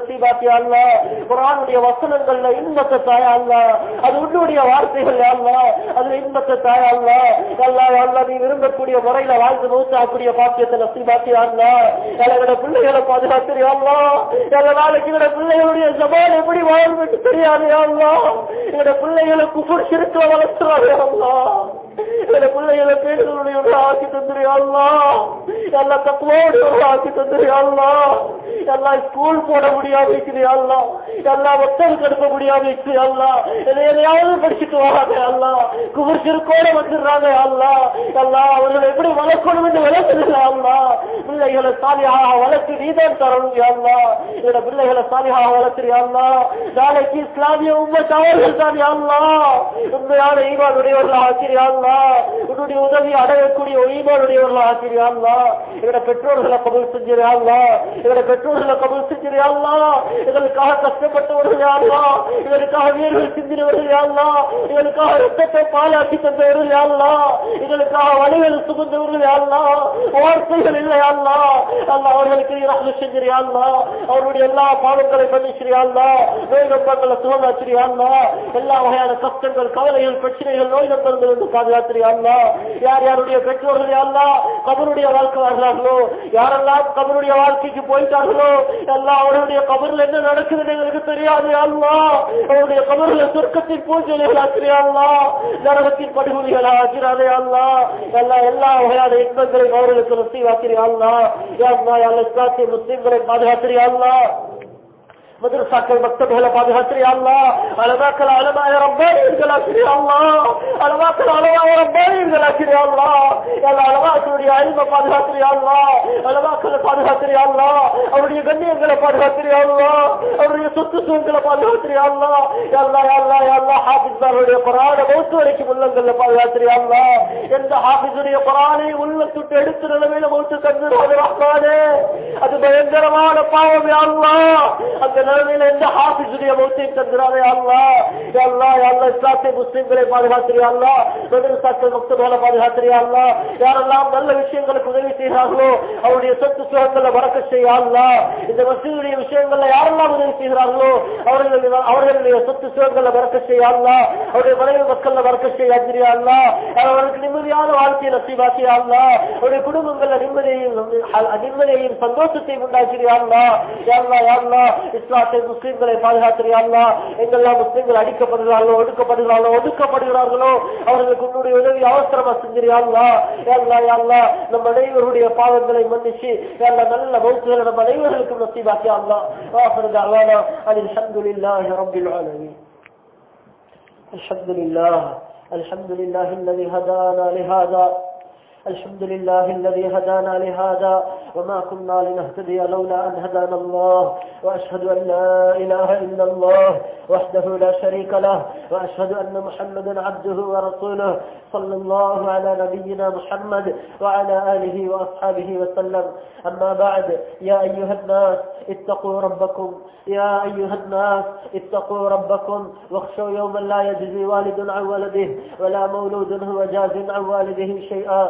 அல்லா குரானுடைய வசனங்கள்ல இன்பத்தை தாயா அல்லா அது உன்னுடைய வார்த்தைகள் அல்லா அது இன்பத்தை தாயா அல்லா அல்லா அல்லா நீ விரும்பக்கூடிய முறையில வாழ்ந்து நூத்தாக்கூடிய பாக்கியத்தை நசீபாக்கி அல்லா எங்களோட பிள்ளைகளை பாதுகாத்திரியாங்களா எல்லா நாளைக்கு எங்களோட பிள்ளைகளுடைய ஜபான் எப்படி வாழும் தெரியாது அல்லா எங்களோட பிள்ளைகளை குஃபர் சிறுக்க வளர்த்துறாரு அல்லா எங்களோட பிள்ளைகளை பேர்களுடைய ஆக்கி தந்துரியாங்களா எல்லாம் தக்குவோடு ஆக்கி தந்துரு அல்லா எல்லாம் ஸ்கூல் போட முடியாம இருக்குது அல்லா எல்லாம் மக்களுக்கு அனுப்ப முடியாம இருக்குது அல்லா எதையாவது படிச்சுட்டு வராங்க அல்லா குபர் சிறுக்கோட வந்துடுறாங்க அல்லா அல்லா அவர்களை எப்படி வளர்க்கணும் என்று வளர்க்குதில்ல அல்லா பிள்ளைகளை சாலியாக வளர்த்து நீதான் தரணும் அல்லா என்னோட பிள்ளைகளை சாலியாக வளர்த்துறியா அல்லா நாளைக்கு இஸ்லாமிய உண்மை தவறுகள் தான் அல்லா உண்மையான ஈமானுடையவர்கள் ஆக்கிறியா அல்லா உன்னுடைய உதவி அடையக்கூடிய ஈமானுடையவர்கள் ஆக்கிறியா அல்லா எங்களோட பெற்றோர்களை கபல் செஞ்சிருயா அல்லா எங்களோட பெற்றோர்களை கபல் செஞ்சிருயா அல்லா எங்களுக்காக கஷ்டப்பட்டவர்கள் யாருலா எங்களுக்காக வீரர்கள் சிந்தினவர்கள் யாருலா எங்களுக்காக ரத்தத்தை பாலாக்கி தந்தவர்கள் யாருலா எங்களுக்காக வழிகள் சுமந்தவர்கள் யாருலா வார்த்தைகள் இல்லை அல்லா அல்லா அவர்களுக்கு நீ ரஹ்ம அல்லா அவருடைய எல்லா பாவங்களை மன்னிச்சிரியா அல்லா நோய் நம்பங்களை சுகமாச்சிரியா அல்லா எல்லா வகையான கஷ்டங்கள் கவலைகள் பிரச்சனைகள் நோய் நம்பர்கள் வந்து பாதுகாத்திரியா அல்லா யார் யாருடைய பெற்றோர்கள் அல்லா கபருடைய வாழ்க்கை வாழ்கிறார்களோ யாரெல்லாம் கபருடைய வாழ்க்கைக்கு போயிட்டார்களோ எல்லாம் அவருடைய கபரில் என்ன நடக்குதுன்னு எங்களுக்கு தெரியாது அல்லா. அவருடைய கபரில் சொர்க்கத்தின் பூஜைகள் ஆக்கிறியா அல்லா நரகத்தின் படுகொலிகள் ஆகிறாரே அல்லா. எல்லா எல்லா வகையான இன்பங்களை அவர்களுக்கு நசீவாக்கிறியா அல்லா. யாருமா எல்லா இஸ்லாத்திய முஸ்லிம்களை பாதுகாத்திரியா அல்லா. மதரசாக்கள் மக்தபுகளை பாதுகாத்திரியா அல்லா அலமாக்கள் அலமாய ரப்பாயிர்களாக்கிறியா அல்லா அலமாக்கள் அலமாய ரப்பாயிர்களாக்கிறியா எல்லா அலமாக்களுடைய அறிவை பாதுகாத்திரியா அல்லா பாதுகாத்திரியா அவருடைய கண்ணியங்களை பாதுகாத்திரியா அவருடைய சொத்து சுகங்களை பாதுகாத்திரியா அல்லா எல்லா எல்லா எல்லா ஹாபிஸ்தாருடைய குரான மௌத்து வரைக்கும் உள்ளங்கள்ல பாதுகாத்திரியா எந்த ஹாபிஸுடைய குரானை உள்ளத்துட்டு எடுத்து நிலைமையில மௌத்து கண்டு அது பயங்கரமான பாவம் அல்லா அந்த நிலைமையில எந்த ஹாபிஸுடைய மௌத்தையும் தந்துடாதே அல்லா அல்லா அல்லா இஸ்லாத்தை முஸ்லிம்களை பாதுகாத்திரியா அல்லா மதரசாக்கள் மக்தபுகளை பாதுகாத்திரியா அல்லா யாரெல்லாம் நல்ல விஷயங்களுக்கு உதவி செய்கிறார்களோ அவருடைய சொத்து சுகங்களை வரக்க செய்ய அல்லா இந்த மசீதுடைய விஷயங்கள்ல யாரெல்லாம் உதவி செய்கிறார்களோ அவர்களுடைய அவர்களுடைய சொத்து சுகங்களை வரக்க செய்ய அல்லா அவருடைய மனைவி மக்கள்ல வரக்க செய்ய அந்திரியா அல்லா அவர்களுக்கு நிம்மதியான வாழ்க்கையை நசீபாக்கியா அல்லா அவருடைய குடும்பங்கள்ல நிம்மதியையும் நிம்மதியையும் சந்தோஷத்தையும் உண்டாக்கிறியா அல்லா யாருலா யாருலா இஸ்லாத்தை முஸ்லிம்களை பாதுகாத்திரியா அல்லா எங்கெல்லாம் முஸ்லிம்கள் அடிக்கப்படுகிறார்களோ ஒடுக்கப்படுகிறார்களோ ஒடுக்கப்படுகிறார்களோ அவர்களுக்கு உன்னுடைய உதவி அவசரமா செஞ்சிரியா அல்லா யாருலா யாருலா நம்ம அனைவருடைய பாவங்களை மன்னிச்சு யாருலா நல்ல மௌத்துகளை நம்ம அனைவர்களுக்கும் நசீபாக்கியா அல்லா வாசல் دعوانا أن الحمد لله رب العالمين الحمد لله الحمد لله الذي هدانا لهذا الحمد لله الذي هدانا لهذا وما كنا لنهتدي لولا أن هدانا الله وأشهد أن لا إله إلا الله وحده لا شريك له وأشهد أن محمدا عبده ورسوله صلى الله على نبينا محمد وعلى آله وأصحابه وسلم. أما بعد يا أيها الناس اتقوا ربكم. يا أيها الناس اتقوا ربكم. واخشوا يوما لا يجزي والد عن ولده ولا مولود هو جاز عن والده شيئا.